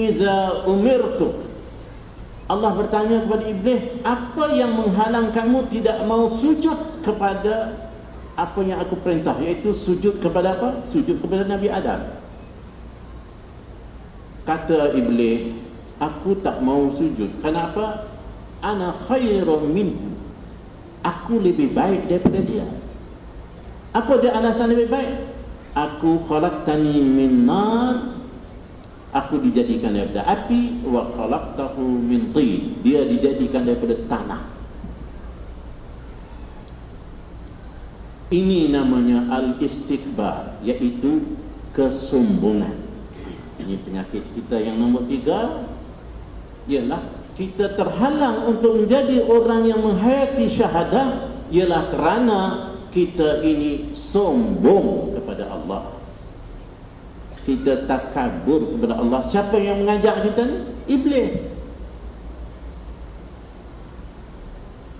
Iza umirtu. Allah bertanya kepada iblis apa yang menghalang kamu tidak mau sujud kepada apa yang aku perintah iaitu sujud kepada apa? Sujud kepada Nabi Adam. Kata iblis aku tak mau sujud. Kenapa? Ana khairun minhu. Aku lebih baik daripada dia apa dia alasan lebih baik? Aku khalaqtani min nar. Aku dijadikan daripada api wa khalaqtahu min tin. Dia dijadikan daripada tanah. Ini namanya al-istikbar iaitu kesombongan. Ini penyakit kita yang nombor tiga ialah kita terhalang untuk menjadi orang yang menghayati syahadah ialah kerana kita ini sombong kepada Allah kita takabur kepada Allah siapa yang mengajak kita ni? iblis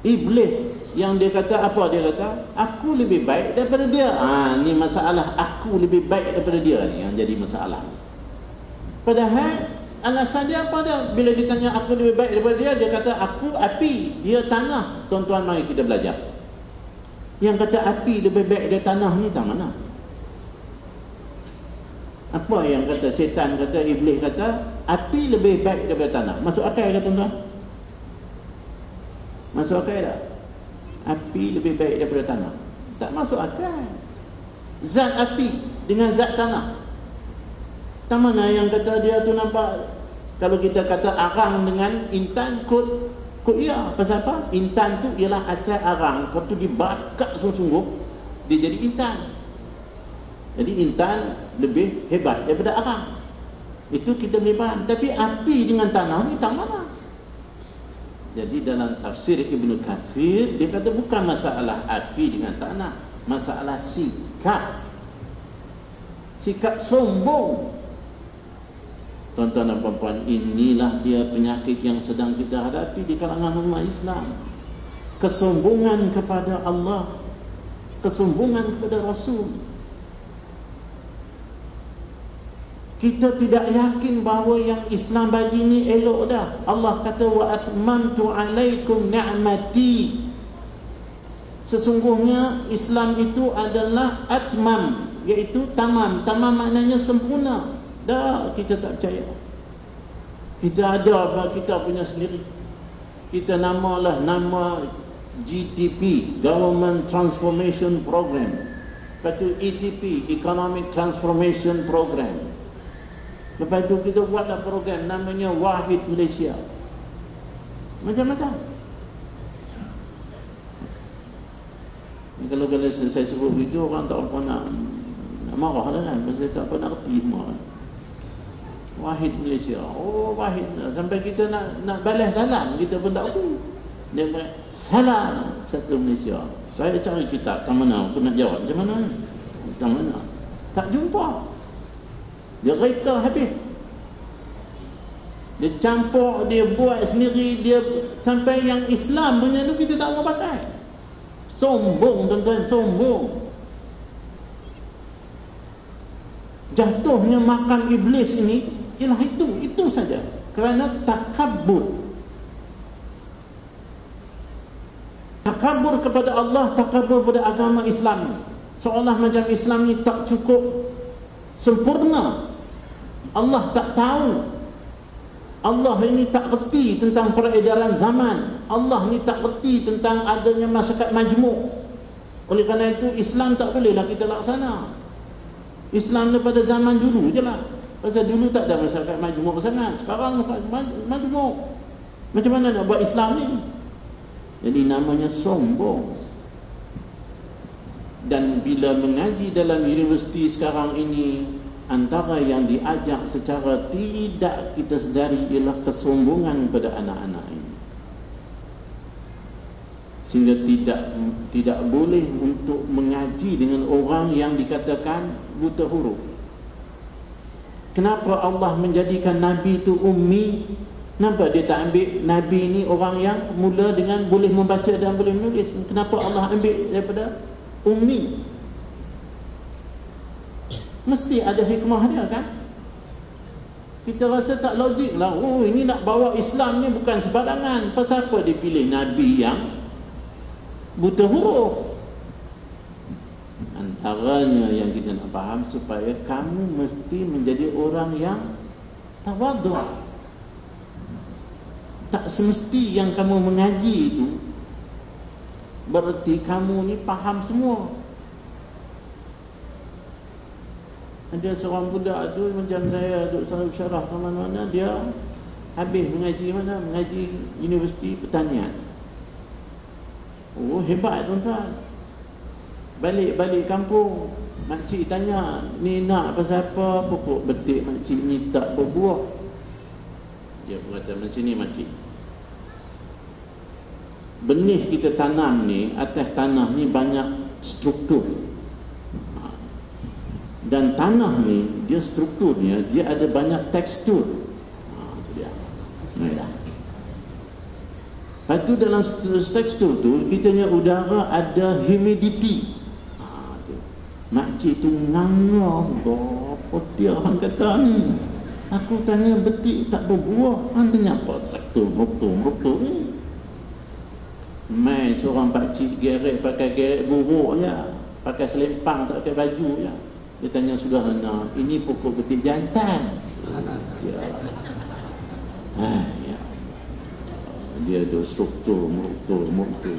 iblis yang dia kata apa dia kata aku lebih baik daripada dia ha, ni masalah aku lebih baik daripada dia ni yang jadi masalah padahal Alasan dia apa dia? Bila ditanya aku lebih baik daripada dia, dia kata aku api, dia tanah. Tuan-tuan mari kita belajar. Yang kata api lebih baik dari tanah ni tak mana? Apa yang kata setan kata, iblis kata, api lebih baik daripada tanah. Masuk akal kata tuan-tuan? Masuk akal tak? Api lebih baik daripada tanah. Tak masuk akal. Zat api dengan zat tanah. Tak mana yang kata dia tu nampak kalau kita kata arang dengan intan kut kut ya pasal apa? Intan tu ialah asal arang. Lepas tu dibakar sungguh-sungguh dia jadi intan. Jadi intan lebih hebat daripada arang. Itu kita boleh faham. Tapi api dengan tanah ni tak mana jadi dalam tafsir Ibnu Kathir dia kata bukan masalah api dengan tanah. Masalah sikap. Sikap sombong Tuan-tuan dan puan-puan, inilah dia penyakit yang sedang kita hadapi di kalangan umat Islam. Kesombongan kepada Allah, kesombongan kepada Rasul. Kita tidak yakin bahawa yang Islam bagi ini elok dah. Allah kata wa atmamtu alaikum ni'mati. Sesungguhnya Islam itu adalah atmam, iaitu tamam. Tamam maknanya sempurna. Dah kita tak percaya. Kita ada apa kita punya sendiri. Kita namalah nama GTP, Government Transformation Program. Lepas tu ETP, Economic Transformation Program. Lepas tu kita buatlah program namanya Wahid Malaysia. Macam-macam. Kalau kalau saya sebut begitu orang tak apa nak, nak marah lah kan. Pasal tak apa nak semua. Wahid Malaysia. Oh Wahid. Sampai kita nak nak balas salam kita pun tak tahu. Dia kata salam satu Malaysia. Saya cari kitab tak mana aku nak jawab macam mana? Tak mana? Tak jumpa. Dia reka habis. Dia campur, dia buat sendiri, dia sampai yang Islam punya tu kita tak mau pakai. Sombong tuan-tuan, sombong. Jatuhnya makan iblis ini ialah itu itu saja kerana takabur takabur kepada Allah, takabur kepada agama Islam. Seolah macam Islam ni tak cukup sempurna. Allah tak tahu. Allah ini tak reti tentang peredaran zaman. Allah ni tak reti tentang adanya masyarakat majmuk. Oleh kerana itu Islam tak bolehlah kita laksana. Islam daripada zaman dulu je lah. Pasal dulu tak ada masyarakat majmuk sangat. Sekarang majmuk. Macam mana nak buat Islam ni? Jadi namanya sombong. Dan bila mengaji dalam universiti sekarang ini, antara yang diajak secara tidak kita sedari ialah kesombongan pada anak-anak ini. Sehingga tidak tidak boleh untuk mengaji dengan orang yang dikatakan buta huruf. Kenapa Allah menjadikan Nabi itu ummi Kenapa dia tak ambil Nabi ni orang yang mula dengan boleh membaca dan boleh menulis? Kenapa Allah ambil daripada ummi? Mesti ada hikmah dia kan? Kita rasa tak logik lah. Oh ini nak bawa Islam ni bukan sebarangan. Pasal apa dia pilih Nabi yang buta huruf? Antaranya yang kita nak faham supaya kamu mesti menjadi orang yang tawaduk tak semesti yang kamu mengaji itu berarti kamu ni faham semua. Ada seorang budak tu macam saya duduk sahib syarah ke mana-mana dia habis mengaji mana? Mengaji universiti pertanian. Oh hebat tuan-tuan balik-balik kampung. Makcik tanya ni nak pasal apa? Pokok betik makcik ni tak berbuah. Dia berkata macam ni makcik. Benih kita tanam ni atas tanah ni banyak struktur. Ha. dan tanah ni dia strukturnya dia ada banyak tekstur. Ha. Lepas tu dalam tekstur tu kita punya udara ada humidity. Makcik tu ngangah apa dia orang kata ni Aku tanya betik tak berbuah. Han tanya apa? Satu ruktu, ruktu ni. Mai seorang pakcik geret pakai geret buruk ya. Pakai selempang tak pakai baju ya. Dia tanya sudah nak ini pokok betik jantan. Dia. Ah, ya. Dia tu struktur, ruktu, ruktu.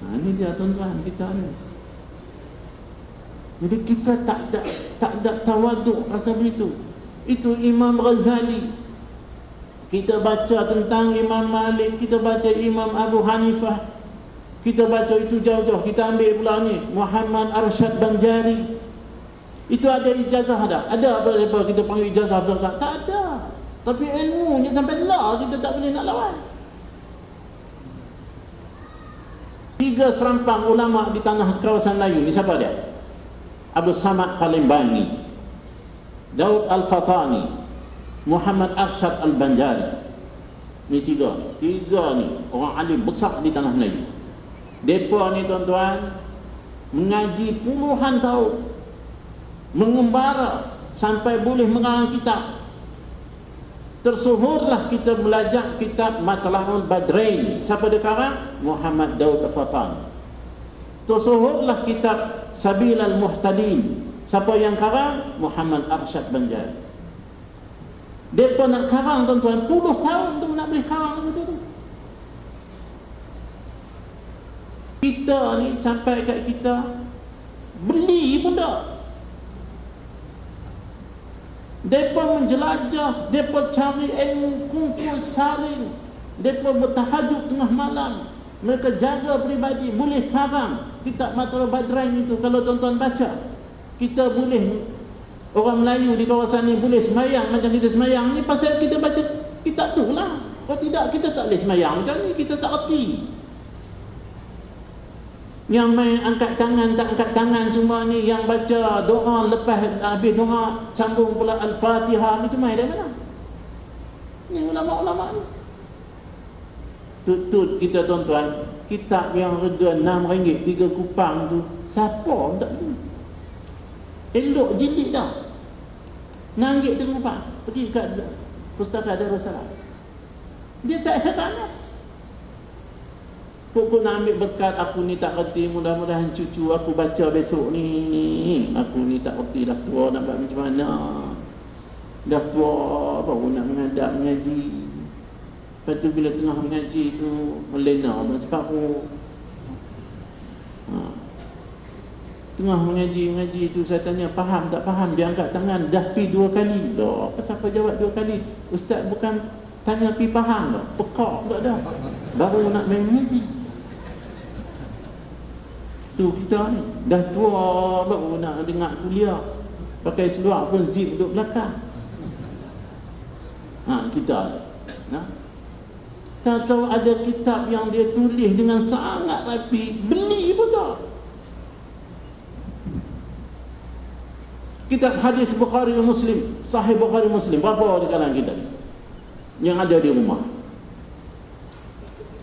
Ha, ini dia tuan-tuan kita ni. Jadi kita tak ada tak ada tawaduk rasa begitu. Itu Imam Ghazali. Kita baca tentang Imam Malik Kita baca Imam Abu Hanifah. Kita baca itu jauh-jauh Kita ambil pula ni. Muhammad Arshad Banjari. Itu ada ijazah ada? Ada apa-apa kita panggil ijazah Tak ada. Tapi ilmu ni sampai lah Kita tak boleh nak lawan. Tiga serampang ulama di tanah kawasan Melayu Ni siapa dia? Abu Samad Palembani Daud Al-Fatani Muhammad Arshad Al-Banjari. Ini tiga Tiga ni orang alim besar di tanah Melayu. Mereka ni tuan-tuan Mengaji puluhan tahun Mengembara Sampai boleh mengarang kitab. Tersuhurlah kita belajar kitab Matlahul Badrain. Siapa dia karang? Muhammad Daud Al-Fatani Tersuhurlah kitab Sabil Al-Muhtadin Siapa yang karang? Muhammad Arsyad Banjari. Mereka nak karang tuan-tuan, puluh tahun tu nak boleh karang betul tu. Kita ni sampai kat kita beli pun tak. Mereka menjelajah, mereka cari ilmu kumpul saling. Mereka bertahajud tengah malam. Mereka jaga pribadi, boleh karang. Kitab Matul Badrain itu kalau tuan-tuan baca kita boleh orang Melayu di kawasan ni boleh semayang macam kita semayang ni pasal kita baca kitab tu lah. Kalau tidak kita tak boleh semayang macam ni kita tak erti. Yang main angkat tangan tak angkat tangan semua ni yang baca doa lepas habis doa sambung pula Al-Fatihah itu main dari mana? Ni ulama-ulama ni. Tutut kita tuan-tuan kitab yang harga RM6 tiga kupang tu siapa tak tahu elok jilid dah nanggit tengok pak pergi kat pustaka Darussalam dia tak heran dah Pokok nak ambil berkat aku ni tak kerti mudah-mudahan cucu aku baca besok ni. Aku ni tak kerti dah tua nak buat macam mana. Dah tua baru nak mengadap mengaji. Lepas tu bila tengah mengaji tu melena dan separuh. Ha. Tengah mengaji-mengaji tu saya tanya faham tak faham dia angkat tangan dah pi dua kali. Dah apa siapa jawab dua kali? Ustaz bukan tanya pi faham dah. Pekak tak dah. Baru nak main mengaji. Tu kita ni dah tua baru nak dengar kuliah. Pakai seluar pun zip duduk belakang. Ha kita. Ha? Tak tahu ada kitab yang dia tulis dengan sangat rapi, beli pun tak. Kitab hadis Bukhari Muslim, Sahih Bukhari Muslim, berapa di kalangan kita ni? Yang ada di rumah.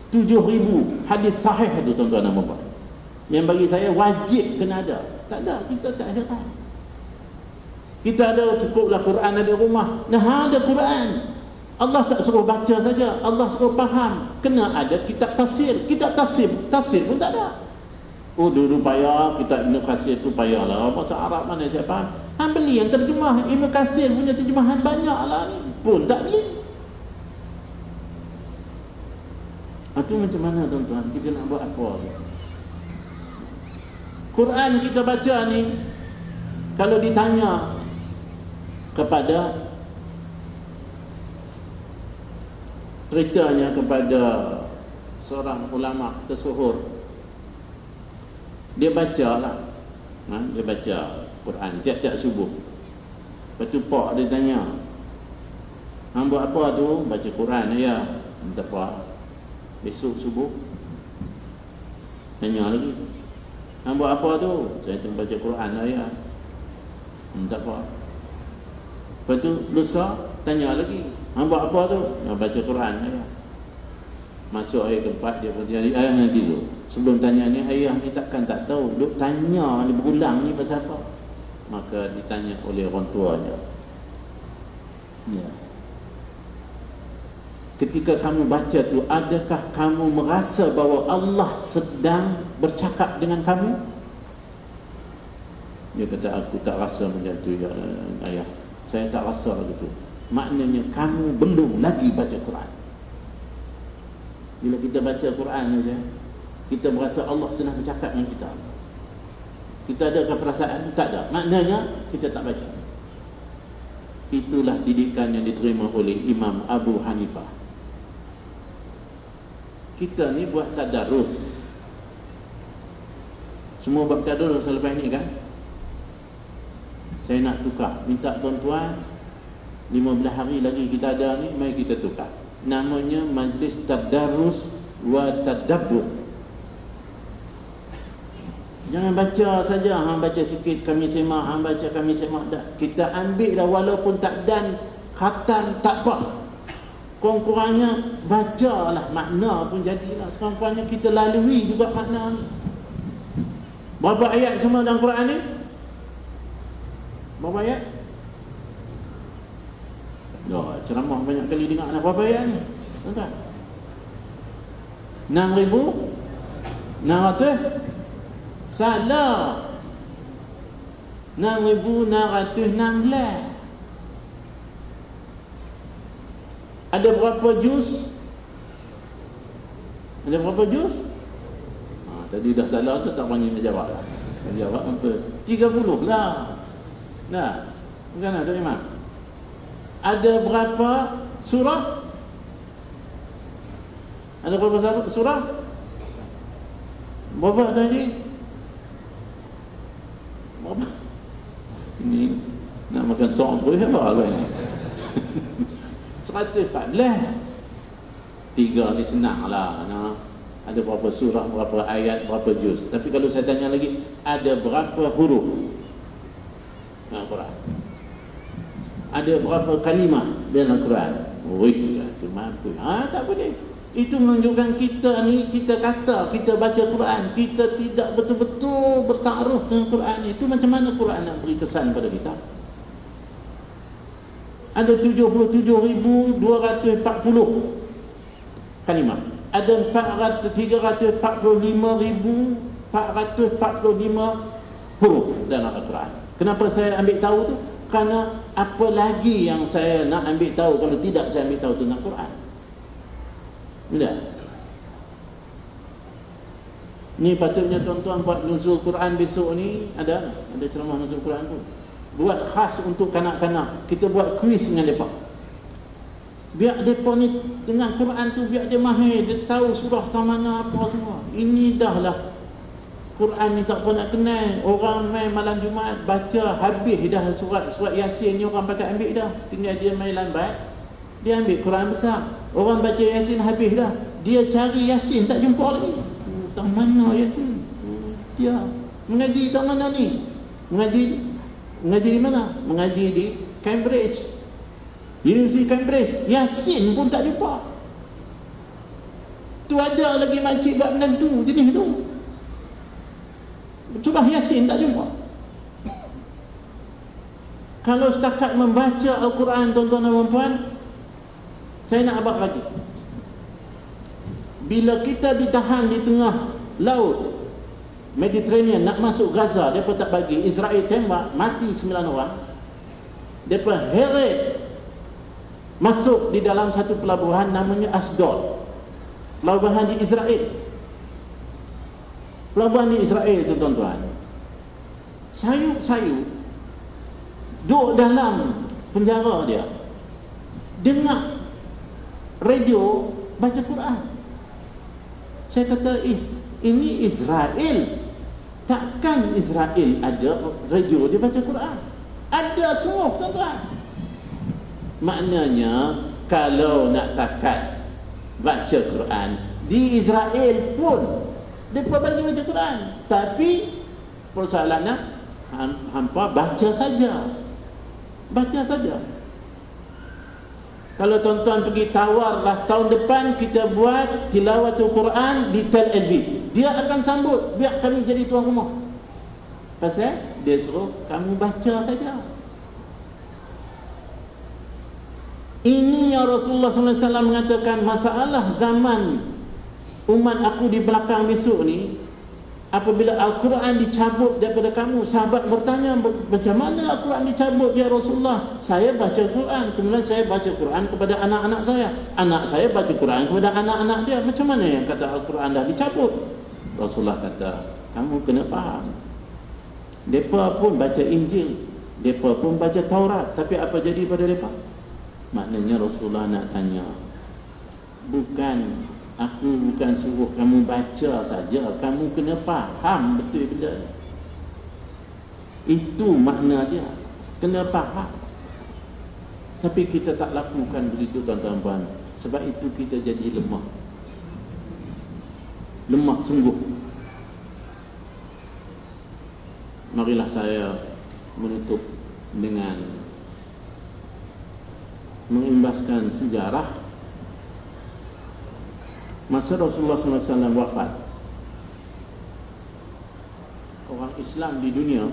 Tujuh ribu. Hadis sahih itu tuan-tuan dan puan yang bagi saya wajib kena ada. Tak ada kita tak ada. Kita ada cukuplah Quran ada rumah. Nah ada Quran Allah tak suruh baca saja. Allah suruh faham. Kena ada kitab tafsir. Kitab tafsir tafsir pun tak ada. Oh dulu payah kitab Ibn Qasir tu payah lah bahasa Arab mana saya faham? Ha, beli yang terjemah. Ibn Qasir punya terjemahan banyak lah ni. Pun tak beli. Itu ha, macam mana tuan-tuan? Kita nak buat apa? Quran kita baca ni kalau ditanya kepada ceritanya kepada seorang ulama tersuhur dia baca lah ha? dia baca Quran tiap-tiap subuh lepas tu pak dia tanya hang buat apa tu baca Quran ya tak apa besok subuh tanya lagi Hang buat apa tu? Saya tengah baca Quran ya. Tak apa. Lepas tu lusa tanya lagi. Hang buat apa tu? Nak baca Quran ya. Masuk ayat keempat dia pun jadi ayah nanti tu. Sebelum tanya ni ayah ni takkan tak tahu. Duk tanya ni berulang ni pasal apa? Maka ditanya oleh orang tuanya. Ya ketika kamu baca tu adakah kamu merasa bahawa Allah sedang bercakap dengan kamu dia kata aku tak rasa macam tu ya ayah saya tak rasa begitu maknanya kamu belum lagi baca Quran. Bila kita baca Quran saja kita merasa Allah sedang bercakap dengan kita. Kita ada perasaan? Tak ada. Maknanya kita tak baca. Itulah didikan yang diterima oleh Imam Abu Hanifah. Kita ni buat tadarus. Semua buat tadarus selepas ni kan? Saya nak tukar. Minta tuan-tuan 15 hari lagi kita ada ni mari kita tukar. Namanya majlis tadarus wa tadabbur. Jangan baca saja. Hang baca sikit kami semak. Hang baca kami semak. Dah kita ambil dah walaupun tak dan khatam tak apa. Kurang-kurangnya bacalah makna pun jadilah. Sekurang-kurangnya kita lalui juga makna ni. Berapa ayat semua dalam Quran ni? Berapa ayat Oh, ceramah banyak kali dengar nak berapa ayat ni tuan-tuan 6,600 salah 6,616 Ada berapa juz? Ada berapa juz? Ha, tadi dah salah tu tak panggil nak jawab lah. Nak jawab apa? 30 lah. Nah. Bukan nak terima. Ada berapa surah? Ada berapa surah? Berapa tadi? Berapa? Ini nak makan sok terus apa ni? 114 tiga ni senang lah nah. ada berapa surah, berapa ayat, berapa juz tapi kalau saya tanya lagi ada berapa huruf dalam Quran ada berapa kalimah dalam Quran Wih, tu mampu ha, tak boleh. Itu menunjukkan kita ni kita kata kita baca Quran kita tidak betul-betul bertaruh dengan Quran. Itu macam mana Quran nak beri kesan pada kita? Ada 77,240 kalimah. Ada 400, 345 ribu 445 huruf dalam Al-Quran. Kenapa saya ambil tahu tu kerana apa lagi yang saya nak ambil tahu? Kalau tidak saya ambil tahu tentang Quran. Tidak ni patutnya tuan-tuan buat nuzul Quran besok ni ada ada ceramah nuzul Quran tu buat khas untuk kanak-kanak. Kita buat kuis dengan mereka. Biar mereka ni dengan Quran tu biar dia mahir dia tahu surah tak mana apa semua. Ini dah lah Quran ni tak pernah nak kenal. Orang main malam Jumaat baca habis dah surat surat Yasin ni orang pakai ambil dah. Tinggal dia main lambat dia ambil Quran besar. Orang baca Yasin habis dah. Dia cari Yasin tak jumpa lagi oh, tak mana Yasin? Oh, dia. Mengaji tak mana ni? Mengaji mengaji di mana? Mengaji di Cambridge. Universiti Cambridge. Yasin pun tak jumpa. Tu ada lagi makcik buat menantu jenis tu Cuba Yasin tak jumpa. Kalau setakat membaca Al-Quran tuan-tuan dan puan saya nak abad lagi bila kita ditahan di tengah laut Mediterranean nak masuk Gaza mereka tak bagi. Israel tembak mati 9 orang. Mereka heret masuk di dalam satu pelabuhan namanya Asdod. Pelabuhan di Israel pelabuhan di Israel itu tuan-tuan sayup-sayup duduk dalam penjara dia. Dengar radio baca Quran. Saya kata eh ini Israel. Takkan Israel ada radio dia baca Quran? Ada semua tuan-tuan. Maknanya kalau nak takat baca Quran di Israel pun mereka bagi baca Quran. Tapi persoalannya hampa baca saja. Baca saja. Kalau tuan-tuan pergi tawarlah tahun depan kita buat tilawatul Quran di Tel Aviv. Dia akan sambut. Biar kami jadi tuan rumah. Pasal dia suruh kamu baca saja. Ini yang Rasulullah SAW mengatakan masalah zaman umat aku di belakang besok ni apabila Al-Quran dicabut daripada kamu sahabat bertanya macam mana Al-Quran dicabut ya Rasulullah? Saya baca Quran kemudian saya baca Quran kepada anak-anak saya. Anak saya baca Quran kepada anak-anak dia. Macam mana yang kata Al-Quran dah dicabut? Rasulullah kata kamu kena faham. Mereka pun baca Injil mereka pun baca Taurat. Tapi apa jadi pada mereka Maknanya Rasulullah nak tanya Bukan Aku bukan suruh kamu baca saja. Kamu kena faham betul benda Itu makna dia. Kena faham. Tapi kita tak lakukan begitu tuan-tuan Sebab itu kita jadi lemah. Lemah sungguh. Marilah saya menutup dengan mengimbaskan sejarah masa Rasulullah SAW wafat orang Islam di dunia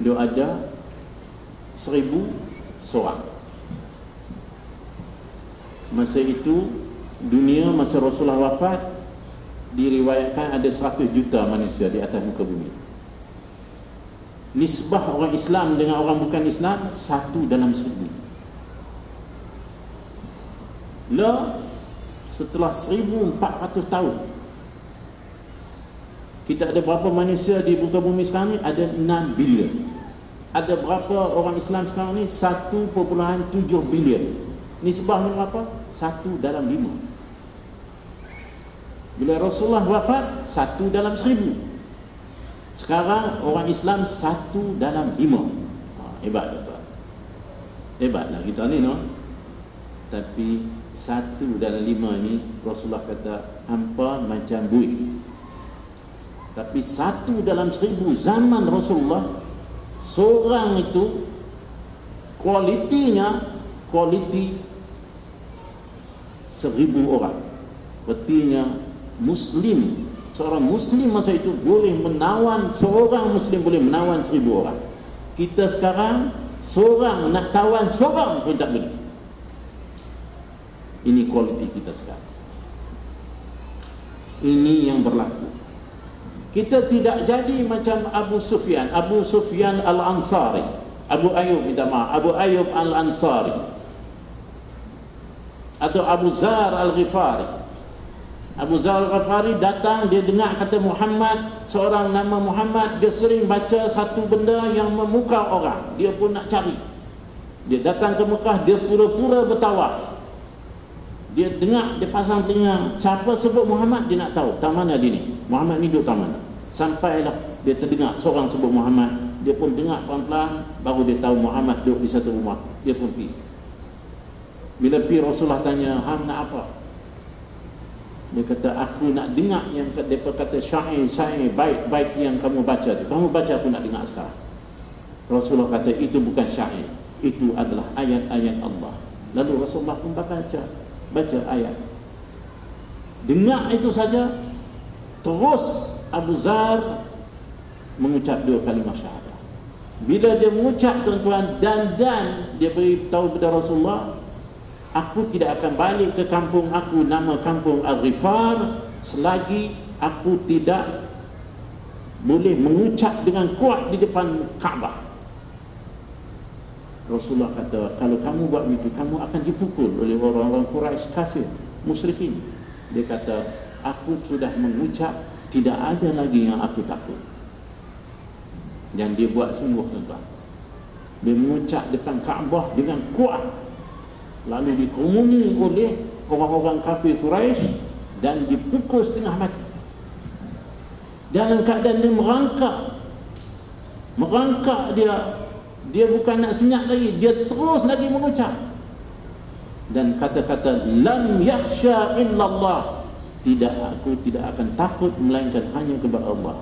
dia ada seribu seorang. Masa itu dunia masa Rasulullah wafat diriwayatkan ada 100 juta manusia di atas muka bumi. Nisbah orang Islam dengan orang bukan Islam satu dalam seribu. Lah setelah 1400 tahun kita ada berapa manusia di muka bumi sekarang ni ada 6 bilion. Ada berapa orang Islam sekarang ni? 1.7 bilion. Nisbah ni berapa? 1 dalam 5 bila Rasulullah wafat 1 dalam 1000 sekarang orang Islam 1 dalam 5 ha, hebat hebat. Hebatlah kita ni no? Tapi satu dalam lima ni Rasulullah kata hampa macam buih tapi satu dalam seribu zaman Rasulullah seorang itu kualitinya kualiti seribu orang. Artinya muslim. Seorang muslim masa itu boleh menawan seorang muslim boleh menawan seribu orang. Kita sekarang seorang nak tawan seorang pun tak boleh ini kualiti kita sekarang Ini yang berlaku. Kita tidak jadi macam Abu Sufyan, Abu Sufyan Al-Ansari. Abu Ayyub minta maaf, Abu Ayyub Al-Ansari. Atau Abu Zar Al-Ghifari. Abu Zar Al-Ghifari datang dia dengar kata Muhammad, seorang nama Muhammad, dia sering baca satu benda yang memukau orang. Dia pun nak cari. Dia datang ke Mekah, dia pura-pura bertawaf. Dia dengar, dia pasang telinga. Siapa sebut Muhammad, dia nak tahu. Tak mana dia ni? Muhammad ni duduk tak mana? Sampailah dia terdengar seorang sebut Muhammad. Dia pun dengar pelan-pelan, baru dia tahu Muhammad duduk di satu rumah. Dia pun pergi. Bila pergi Rasulullah tanya, Hang nak apa? Dia kata, aku nak dengar yang dia kata syair-syair baik-baik yang kamu baca tu. Kamu baca aku nak dengar sekarang. Rasulullah kata, itu bukan syair. Itu adalah ayat-ayat Allah. Lalu Rasulullah pun baca baca ayat. Dengar itu saja terus Abu Zar mengucap dua kalimah syahadah. Bila dia mengucap tuan-tuan dan dan dia beritahu kepada Rasulullah aku tidak akan balik ke kampung aku nama kampung Al-Ghifar selagi aku tidak boleh mengucap dengan kuat di depan Kaabah Rasulullah kata kalau kamu buat begitu kamu akan dipukul oleh orang-orang Quraisy kafir musyrikin. Dia kata aku sudah mengucap tidak ada lagi yang aku takut. Dan dia buat sungguh tuan dia mengucap depan Kaabah dengan kuat. Lalu dikerumuni oleh orang-orang kafir Quraisy dan dipukul setengah mati. Dalam keadaan dia merangkak merangkak dia dia bukan nak senyap lagi dia terus lagi mengucap dan kata-kata lam yakhsha illallah tidak aku tidak akan takut melainkan hanya kepada Allah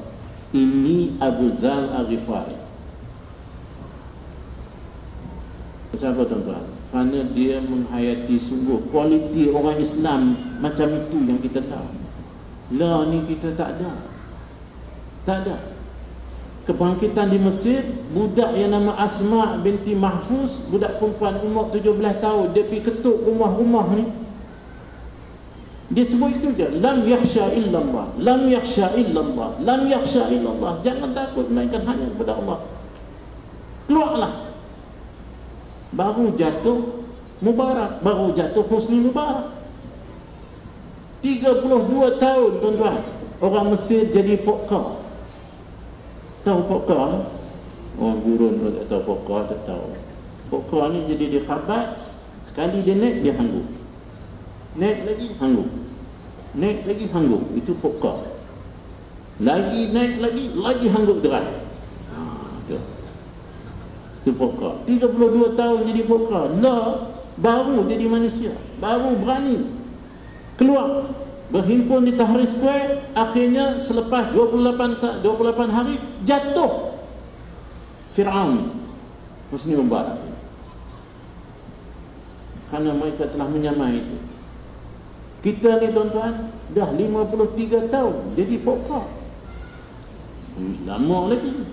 ini Abu Zal Al-Ghifari Kenapa tuan-tuan? Kerana dia menghayati sungguh kualiti orang Islam macam itu yang kita tahu. Lah ni kita tak ada. Tak ada kebangkitan di Mesir budak yang nama Asma binti Mahfuz budak perempuan umur 17 tahun dia pergi ketuk rumah-rumah ni. Dia sebut itu je lam yakhsha illallah lam yakhsha illallah lam yakhsha illallah. Jangan takut melainkan hanya kepada Allah. Keluarlah. Baru jatuh Mubarak baru jatuh Husni Mubarak. 32 tahun tuan-tuan. Orang Mesir jadi pokok Tahu pokok? Orang gurun pun tak tahu pokok tak tahu. Pokok ni jadi dia khabat Sekali dia naik dia hanggu Naik lagi hanggu Naik lagi hanggu Itu pokok. Lagi naik lagi Lagi hanggu derat ha, Itu Itu pokok. 32 tahun jadi pokok. Lah Baru jadi manusia. Baru berani. Keluar berhimpun di Tahrir Square akhirnya selepas 28 28 hari jatuh Firaun Husni Mubarak kerana mereka telah menyamai itu. Kita ni tuan-tuan dah 53 tahun jadi pokok lama lagi.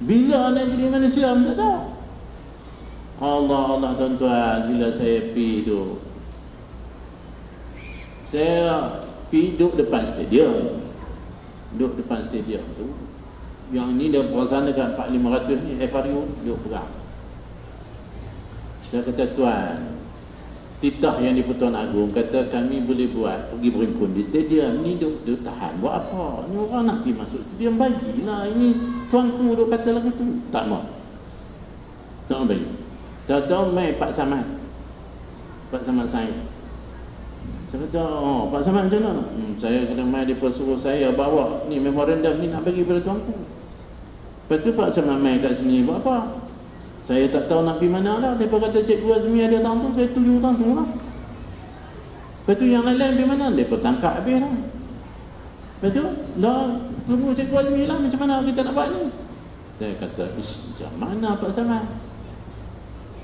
Bila nak jadi manusia tak? Tahu Allah Allah tuan-tuan bila saya pergi tu saya duduk depan stadium. Duduk depan stadium tu yang ni dia bersama dekat 4500 ni FRU duduk perang saya kata tuan titah yang di Pertuan Agung kata kami boleh buat pergi berhimpun di stadium ni duduk, duduk tahan. Buat apa? Ni orang nak pergi masuk stadium bagilah ini. Tuanku duduk kata lagu tu. Tak mau. Tak mau bagi tahu-tahu main Pak Samad. Pak Samad saya saya kata, oh, Pak Samad macam mana? Hmm, saya kena main dia suruh saya bawa ni memorandum ni nak bagi pada tuanku. Lepas tu Pak Samad main kat sini buat apa? Saya tak tahu nak pergi mana lah. Dia kata cikgu Azmi ada tahun tu, saya tuju tahun tu lah. Lepas tu yang lain-lain pergi mana? Dia tangkap habis lah. Lepas tu, lah, tunggu cikgu Azmi lah macam mana kita nak buat ni? Saya kata, ish, macam mana Pak Samad?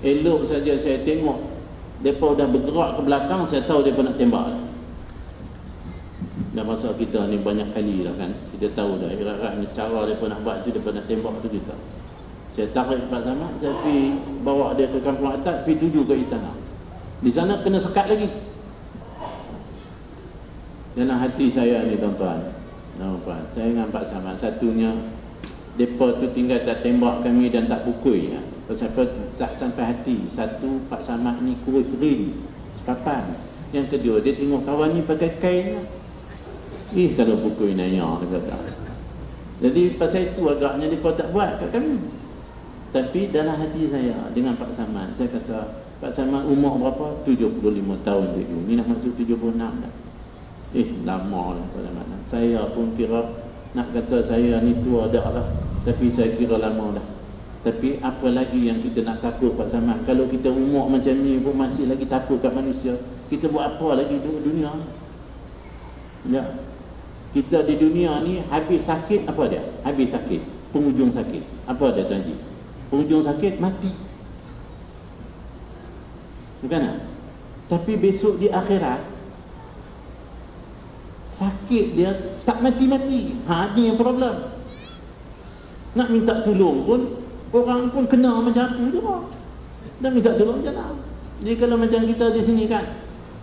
Elok saja saya tengok mereka dah bergerak ke belakang saya tahu mereka nak tembak. Dan masa kita ni banyak kali lah kan kita tahu dah. Irat-irat ni cara mereka nak buat tu mereka nak tembak tu kita. Saya tarik Pak Zaman saya pergi bawa dia ke kampung atas pergi tuju ke istana. Di sana kena sekat lagi. Dalam hati saya ni tuan-tuan tuan-tuan saya dengan Pak Samad satunya mereka tu tinggal tak tembak kami dan tak pukul ya. Pasal tak sampai hati. Satu Pak Samad ni kurus kering Sepapan. Yang kedua dia tengok kawan ni pakai kain Ih kalau pukul dia kata. Jadi pasal itu agaknya dia tak buat kat kami. Tapi dalam hati saya Dengan Pak Samad Saya kata Pak Samad umur berapa? 75 tahun dia Ni nak masuk 76 dah. Eh lama lah pada mana Saya pun kira nak kata saya ni tua dah lah. Tapi saya kira lama dah tapi apa lagi yang kita nak takut Pak Samad kalau kita umur macam ni pun masih lagi takut kat manusia kita buat apa lagi di dunia ya. Kita di dunia ni habis sakit apa dia? Habis sakit. Penghujung sakit. Apa dia tuan penghujung sakit mati. Bukan tak? Tapi besok di akhirat sakit dia tak mati-mati. Ha ni yang problem. Nak minta tolong pun orang pun kena macam apa juga dan minta tolong je lah jadi kalau macam kita di sini kan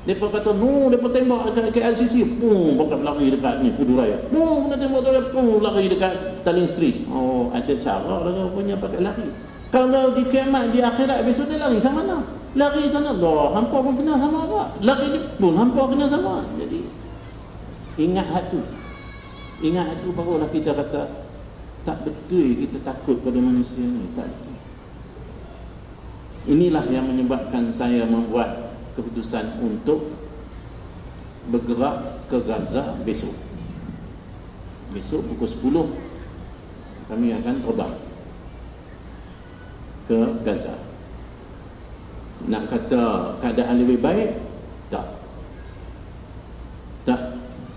mereka kata, no, mereka tembak dekat KLCC. Pum, pakai lari dekat ni, Pudu Raya. Pum, kena tembak dekat, pum, lari dekat Taling Street. Oh, ada cara lah punya pakai lari. Kalau di kiamat, di akhirat, besok dia lari sama mana? Lari sana, Allah, hampa pun kena sama apa? Lari ni pun, hampa kena sama. Jadi, Ingat hati Ingat hati barulah kita kata Tak betul kita takut pada manusia ni. Tak betul. Inilah yang menyebabkan saya membuat keputusan untuk Bergerak ke Gaza besok. Besok pukul 10 Kami akan terbang Ke Gaza. Nak kata keadaan lebih baik? Tak. Tak.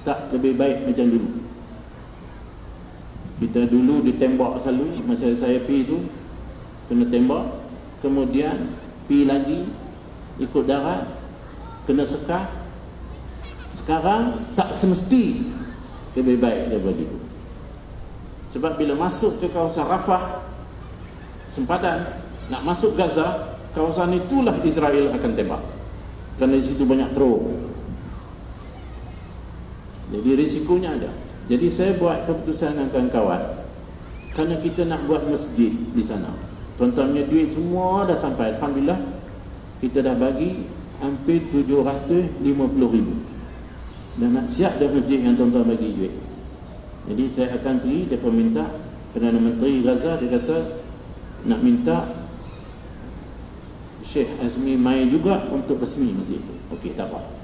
Tak lebih baik macam dulu kita dulu ditembak selalu masa saya pergi tu kena tembak. Kemudian pergi lagi ikut darat kena sekat sekarang tak semesti lebih baik daripada dulu. Sebab bila masuk ke kawasan Rafah sempadan nak masuk Gaza kawasan itulah Israel akan tembak. Kerana di situ banyak teruk. Jadi risikonya ada. Jadi saya buat keputusan dengan kawan-kawan kerana kita nak buat masjid di sana. Tuan-tuannya duit semua dah sampai. Alhamdulillah kita dah bagi hampir 750 ribu. Dan nak siap dah masjid yang tuan-tuan bagi duit. Jadi saya akan pergi, dia minta Perdana Menteri Gaza, dia kata nak minta Syekh Azmi mai juga untuk resmi masjid itu. Okey, tak apa.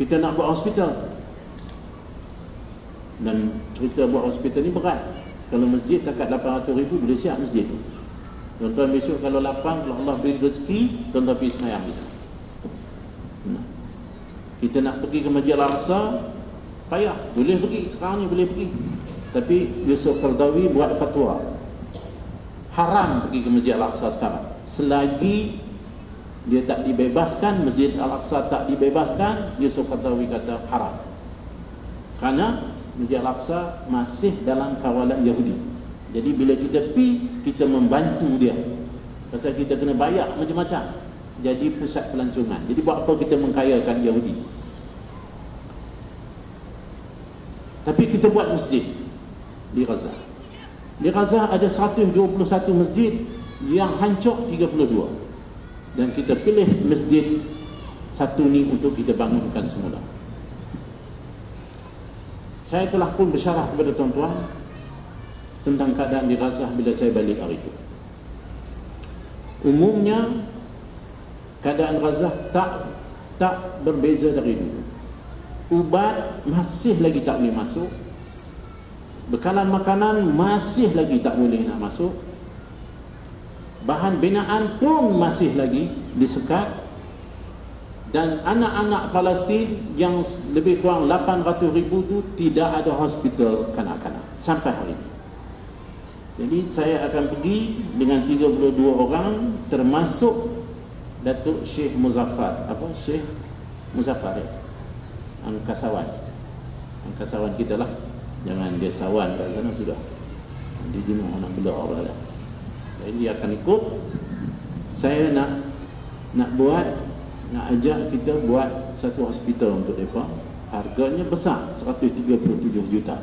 Kita nak buat hospital. Dan cerita buat hospital ni berat. Kalau masjid takat 800 ribu boleh siap masjid tuan-tuan besok kalau lapang kalau Allah beri rezeki tuan-tuan pergi semayang di sana nah. kita nak pergi ke Masjid Al-Aqsa payah. Boleh pergi. Sekarang ni boleh pergi. Tapi Yusuf Qardawi buat fatwa. Haram pergi ke Masjid Al-Aqsa sekarang. Selagi dia tak dibebaskan Masjid Al-Aqsa tak dibebaskan Yusuf Qardawi kata haram. Kerana Masjid Al-Aqsa masih dalam kawalan Yahudi. Jadi bila kita pi kita membantu dia. Pasal kita kena bayar macam-macam. Jadi pusat pelancongan. Jadi buat apa kita mengkayakan Yahudi? Tapi kita buat masjid di Gaza. Di Gaza ada 121 masjid yang hancur 32 dan kita pilih masjid satu ni untuk kita bangunkan semula. Saya telah pun bersyarah kepada tuan-tuan tentang keadaan di Gaza bila saya balik hari itu. Umumnya keadaan Gaza tak tak berbeza dari dulu. Ubat masih lagi tak boleh masuk. Bekalan makanan masih lagi tak boleh nak masuk bahan binaan pun masih lagi disekat. Dan anak-anak Palestin yang lebih kurang 800 ribu tu tidak ada hospital kanak-kanak sampai hari ini. Jadi saya akan pergi dengan 32 orang termasuk Datuk Syekh Muzaffar. Apa? Syekh Muzaffar ya? Angkasawan. Angkasawan kita lah. Jangan dia sawan kat sana sudah. Dia jenuh anak belah lah jadi dia akan ikut. Saya nak nak buat nak ajak kita buat satu hospital untuk mereka. Harganya besar 137 juta.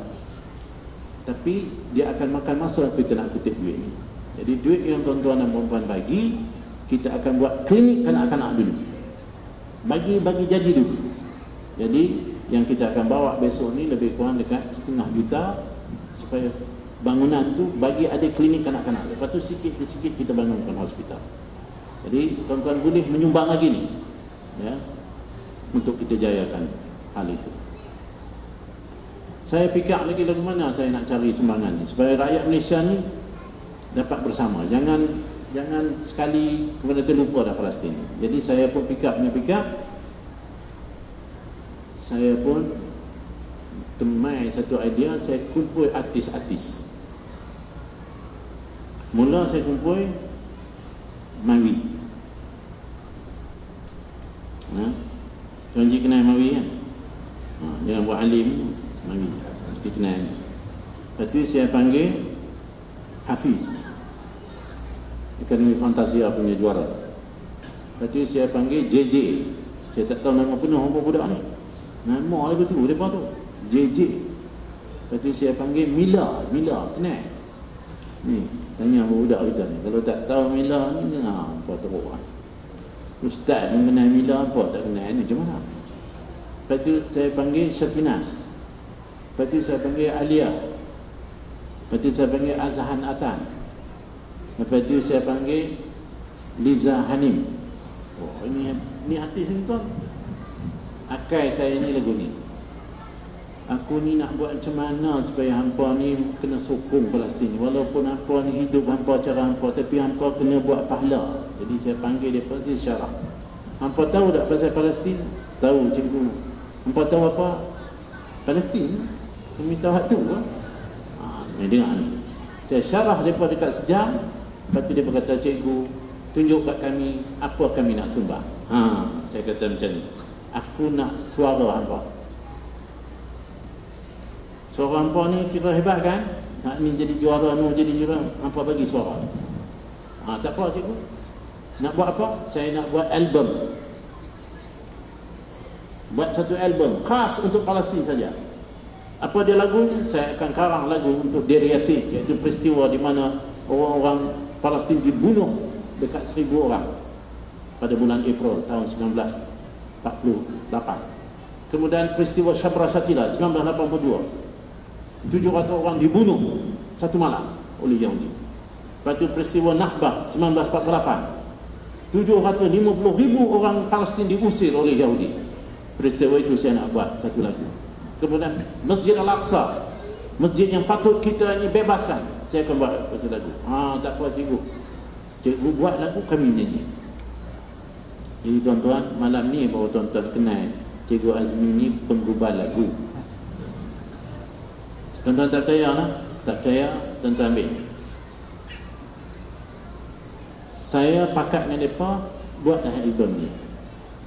Tapi dia akan makan masa kita nak kutip duit ni. Jadi duit yang tuan-tuan dan perempuan bagi kita akan buat klinik kanak-kanak dulu. Bagi bagi jadi dulu. Jadi yang kita akan bawa besok ni lebih kurang dekat setengah juta supaya bangunan tu bagi ada klinik kanak-kanak. Lepas tu sikit sikit kita bangunkan hospital. Jadi tuan-tuan boleh menyumbang lagi ni ya untuk kita jayakan hal itu. Saya fikir lagi lagu mana saya nak cari sumbangan ni supaya rakyat Malaysia ni dapat bersama. Jangan jangan sekali kemudian terlupa dah Palestin jadi saya pun fikir punya fikir. Saya pun temai satu idea saya kumpul artis-artis mula saya kumpul Mawi. Ha? Tuan Haji kenal Mawi kan? Ha, dia buat alim Mawi. Mesti kenal. Lepas tu saya panggil Hafiz. Akademi Fantasia punya juara. Lepas tu saya panggil JJ saya tak tahu nama penuh apa budak ni. Nama lagi tu dia tu JJ lepas tu saya panggil Mila. Mila kenal ni tanya budak kita ni. Kalau tak tahu Mila ni ha, apa teruk kan? Ustaz mengenai Mila apa tak kenal? Ni macam mana Lepas tu saya panggil Syafinas. Lepas tu saya panggil Alia. Lepas tu saya panggil Azhan Atan. Lepas tu saya panggil Liza Hanim. Oh ini ni artis ni tuan. Akai saya ni lagu ni Aku ni nak buat macam mana supaya hampa ni kena sokong Palestin Walaupun hampa ni hidup hampa cara hampa Tapi hampa kena buat pahala jadi saya panggil dia pun syarah. Hampa tahu tak pasal Palestin? Tahu cikgu. Hampa tahu apa? Palestin? Kami tahu hak tu kan? Ha, ni dengar ni. Saya syarah depa dekat sejam. Lepas tu dia berkata, cikgu, tunjuk kat kami apa kami nak sumbang. Ha, saya kata macam ni. Aku nak suara hampa. Suara hampa ni kira hebat kan? Nak ni jadi juara, ni jadi juara. Hampa bagi suara. Ha, tak apa cikgu. Nak buat apa? Saya nak buat album. Buat satu album khas untuk Palestin saja. Apa dia lagu ni? Saya akan karang lagu untuk Deir Yassin iaitu peristiwa di mana orang-orang Palestin dibunuh dekat seribu orang pada bulan April tahun 1948. Kemudian peristiwa Shabra Shatila 1982. 700 orang dibunuh satu malam oleh Yahudi. Lepas itu peristiwa Nakbah 1948 750 ribu orang Palestin diusir oleh Yahudi. Peristiwa itu saya nak buat satu lagu kemudian Masjid Al-Aqsa masjid yang patut kita ini bebaskan. Saya akan buat satu lagu ha, tak apa cikgu. Cikgu buat lagu kami nyanyi. Jadi tuan-tuan malam ni baru tuan-tuan kenal. Cikgu Azmi ni penggubah lagu tuan-tuan tak kaya lah. Tak kaya tuan-tuan ambil. Saya pakat dengan mereka buatlah album ni.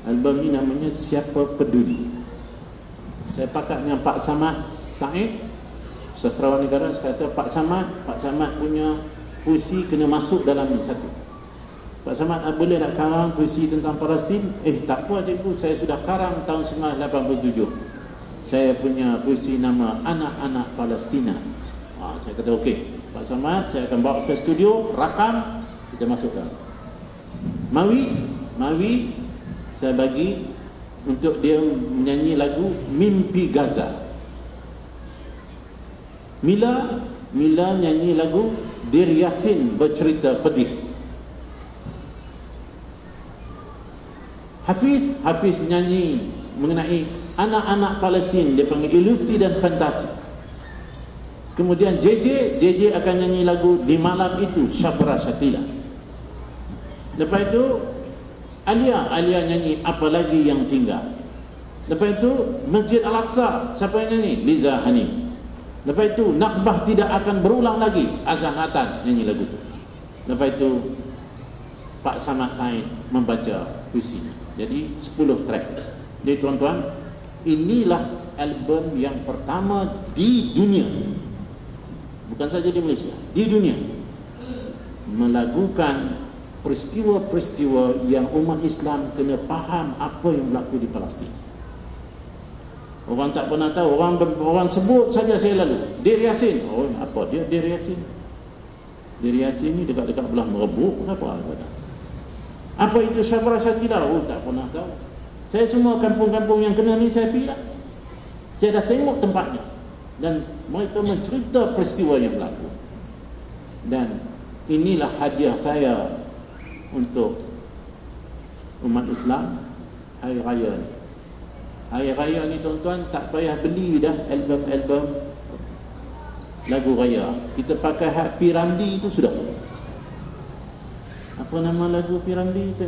Album ni namanya Siapa Peduli. Saya pakat dengan Pak Samad Said sastrawan negara. Saya kata Pak Samad Pak Samad punya puisi kena masuk dalam ni satu. Pak Samad ah, boleh nak karang puisi tentang Palestin? Eh tak apa cikgu. Saya sudah karang tahun 1987 saya punya puisi nama Anak-Anak Palestina. Ha, saya kata okey. Pak Samad saya akan bawa ke studio. Rakam kita masukkan. Mawi Mawi saya bagi untuk dia menyanyi lagu Mimpi Gaza. Mila Mila nyanyi lagu Dir Yasin bercerita pedih. Hafiz Hafiz nyanyi mengenai anak-anak Palestin dia panggil ilusi dan fantasi kemudian JJ JJ akan nyanyi lagu di malam itu Syabra Syatila Lepas itu Alia, Alia nyanyi apa lagi yang tinggal. Lepas itu Masjid Al-Aqsa siapa yang nyanyi? Liza Hanim. Lepas itu Nakbah tidak akan berulang lagi. Azan Hatan nyanyi lagu itu. Lepas itu Pak Samad Said membaca puisi. Jadi 10 track. Jadi tuan-tuan, inilah album yang pertama di dunia. Bukan saja di Malaysia, di dunia. Melagukan peristiwa-peristiwa yang umat Islam kena faham apa yang berlaku di Palestin. Orang tak pernah tahu, orang orang sebut saja saya lalu. Dir Yasin. Oh, apa dia Dir Yasin? Dir Yasin ni dekat-dekat belah merebuk apa apa? Apa itu Syafra Syatila? Oh, tak pernah tahu. Saya semua kampung-kampung yang kena ni saya pergi lah. Saya dah tengok tempatnya. Dan mereka mencerita peristiwa yang berlaku. Dan inilah hadiah saya untuk umat Islam hari raya ni. Hari raya ni tuan-tuan tak payah beli dah album-album lagu raya. Kita pakai hak Piramli itu sudah. Apa nama lagu Piramli tu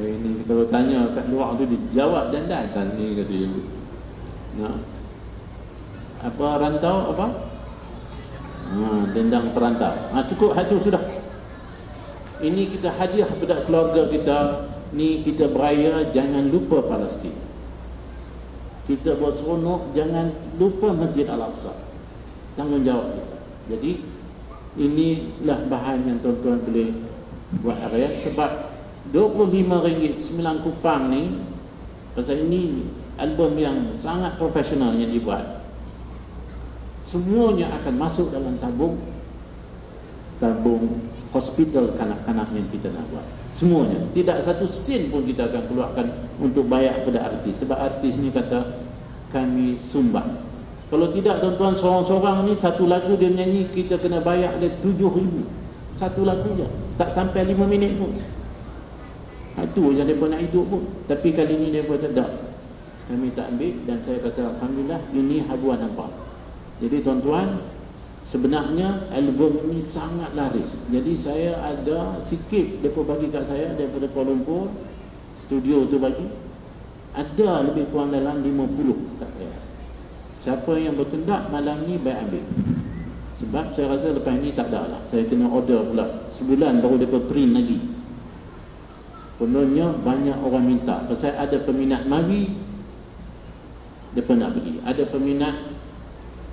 Hari ni kalau tanya kat luar tu dijawab dan datang ni kata ibu. Nah. Apa rantau apa? Ha, dendang terantau. Ha, cukup hatu sudah. Ini kita hadiah kepada keluarga kita. Ni kita beraya jangan lupa Palestin. Kita buat seronok jangan lupa Masjid Al-Aqsa. Tanggungjawab kita. Jadi inilah bahan yang tuan-tuan boleh buat area sebab RM25 9 kupang ni pasal ini album yang sangat profesional yang dibuat. Semuanya akan masuk dalam tabung tabung hospital kanak-kanak yang kita nak buat. Semuanya. Tidak satu sen pun kita akan keluarkan untuk bayar kepada artis. Sebab artis ni kata kami sumbang. Kalau tidak tuan-tuan seorang-seorang ni satu lagu dia nyanyi kita kena bayar dia tujuh ribu. Satu lagu je. Tak sampai lima minit pun itu je mereka nak hidup pun tapi kali ni mereka tak kami tak ambil dan saya kata Alhamdulillah ini habuan nampak jadi tuan-tuan, sebenarnya album ini sangat laris. Jadi saya ada sikit depa bagi kat saya daripada Kuala Lumpur, studio tu bagi. Ada lebih kurang dalam 50 kat saya. Siapa yang berkendak malam ni baik ambil. Sebab saya rasa lepas ni tak ada lah. Saya kena order pula. Sebulan baru depa print lagi. Kononnya banyak orang minta. Pasal ada peminat mari, depa nak beli. Ada peminat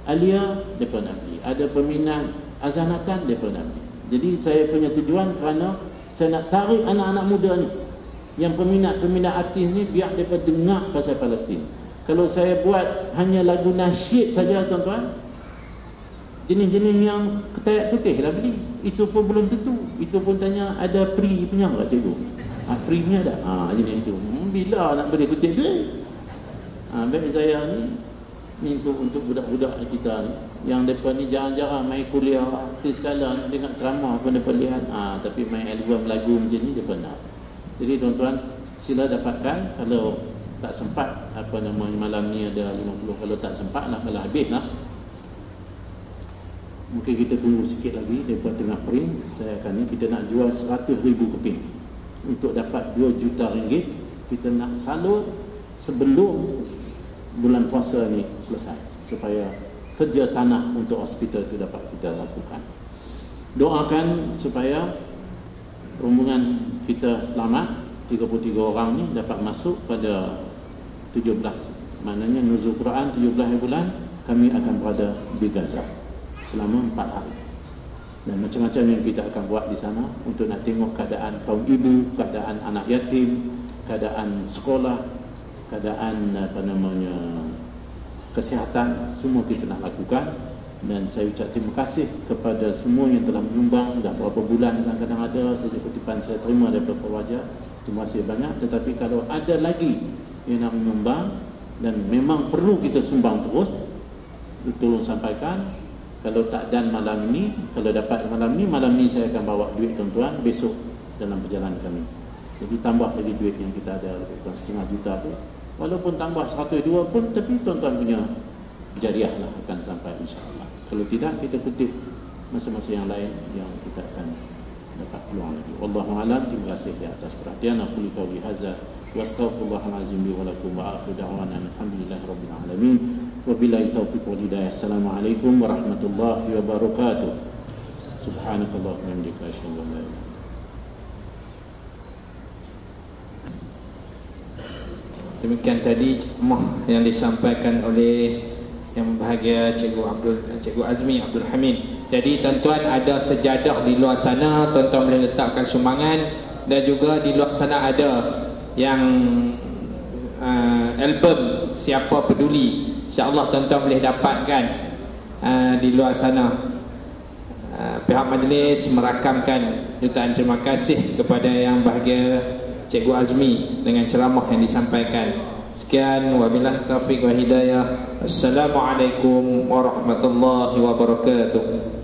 Alia mereka nak beli. Ada peminat azanatan mereka nak beli. Jadi saya punya tujuan kerana saya nak tarik anak-anak muda ni. Yang peminat-peminat artis ni biar mereka dengar pasal Palestin. Kalau saya buat hanya lagu nasyid saja tuan-tuan jenis-jenis yang ketayak putih lah beli. Itu pun belum tentu. Itu pun tanya ada pri punya tak cikgu ha, ni ada ha, jenis itu bila nak beri kutip duit? Ha, baik saya ni ni untuk budak-budak kita ni. Yang depa ni jarang-jarang main kuliah artis sekala dengan ceramah pun depa lihat. Ah tapi main album lagu macam ni depa nak. Jadi tuan-tuan sila dapatkan kalau tak sempat apa nama malam ni ada 50 kalau tak sempat lah kalau habis lah. Mungkin kita tunggu sikit lagi depa tengah print saya akan ni kita nak jual 100 ribu keping untuk dapat 2 juta ringgit kita nak salur sebelum bulan puasa ni selesai supaya kerja tanah untuk hospital itu dapat kita lakukan. Doakan supaya rombongan kita selamat. 33 orang ni dapat masuk pada 17 maknanya nuzul Quran 17 bulan kami akan berada di Gaza selama 4 hari dan macam-macam yang kita akan buat di sana untuk nak tengok keadaan kaum ibu, keadaan anak yatim, keadaan sekolah, keadaan apa namanya kesihatan semua kita nak lakukan. Dan saya ucap terima kasih kepada semua yang telah menyumbang. Dah berapa bulan kadang-kadang ada saja kutipan saya terima daripada wajah. Terima kasih banyak. Tetapi kalau ada lagi yang nak menyumbang dan memang perlu kita sumbang terus tolong sampaikan kalau tak dan malam ini kalau dapat malam ini malam ini saya akan bawa duit tuan-tuan besok dalam perjalanan kami. Jadi tambah lagi duit yang kita ada lebih kurang setengah juta tu. Walaupun tambah satu dua pun Tapi tuan-tuan punya Jariah lah akan sampai insyaAllah. Kalau tidak kita kutip Masa-masa yang lain Yang kita akan dapat peluang lagi. Wallahu'alam Terima kasih di atas perhatian. Aku li kawli haza Wa astaghfirullahalazim Bi walakum wa akhir da'wana Alhamdulillah Rabbil Alamin Wabillahi taufiq wal hidayah. Assalamualaikum warahmatullahi wabarakatuh. Subhanakallah wa bihamdika asyhadu an la ilaha Demikian tadi ceramah yang disampaikan oleh yang bahagia Cikgu Abdul Cikgu Azmi Abdul Hamid. Jadi tuan-tuan ada sejadah di luar sana. Tuan-tuan boleh letakkan sumbangan. Dan juga di luar sana ada Yang uh, album Siapa Peduli InsyaAllah tuan-tuan boleh dapatkan uh, Di luar sana uh, Pihak majlis merakamkan Jutaan terima kasih kepada yang bahagia Cikgu Azmi Dengan ceramah yang disampaikan Sekian wabillahi taufiq wa hidayah. Assalamualaikum warahmatullahi wabarakatuh.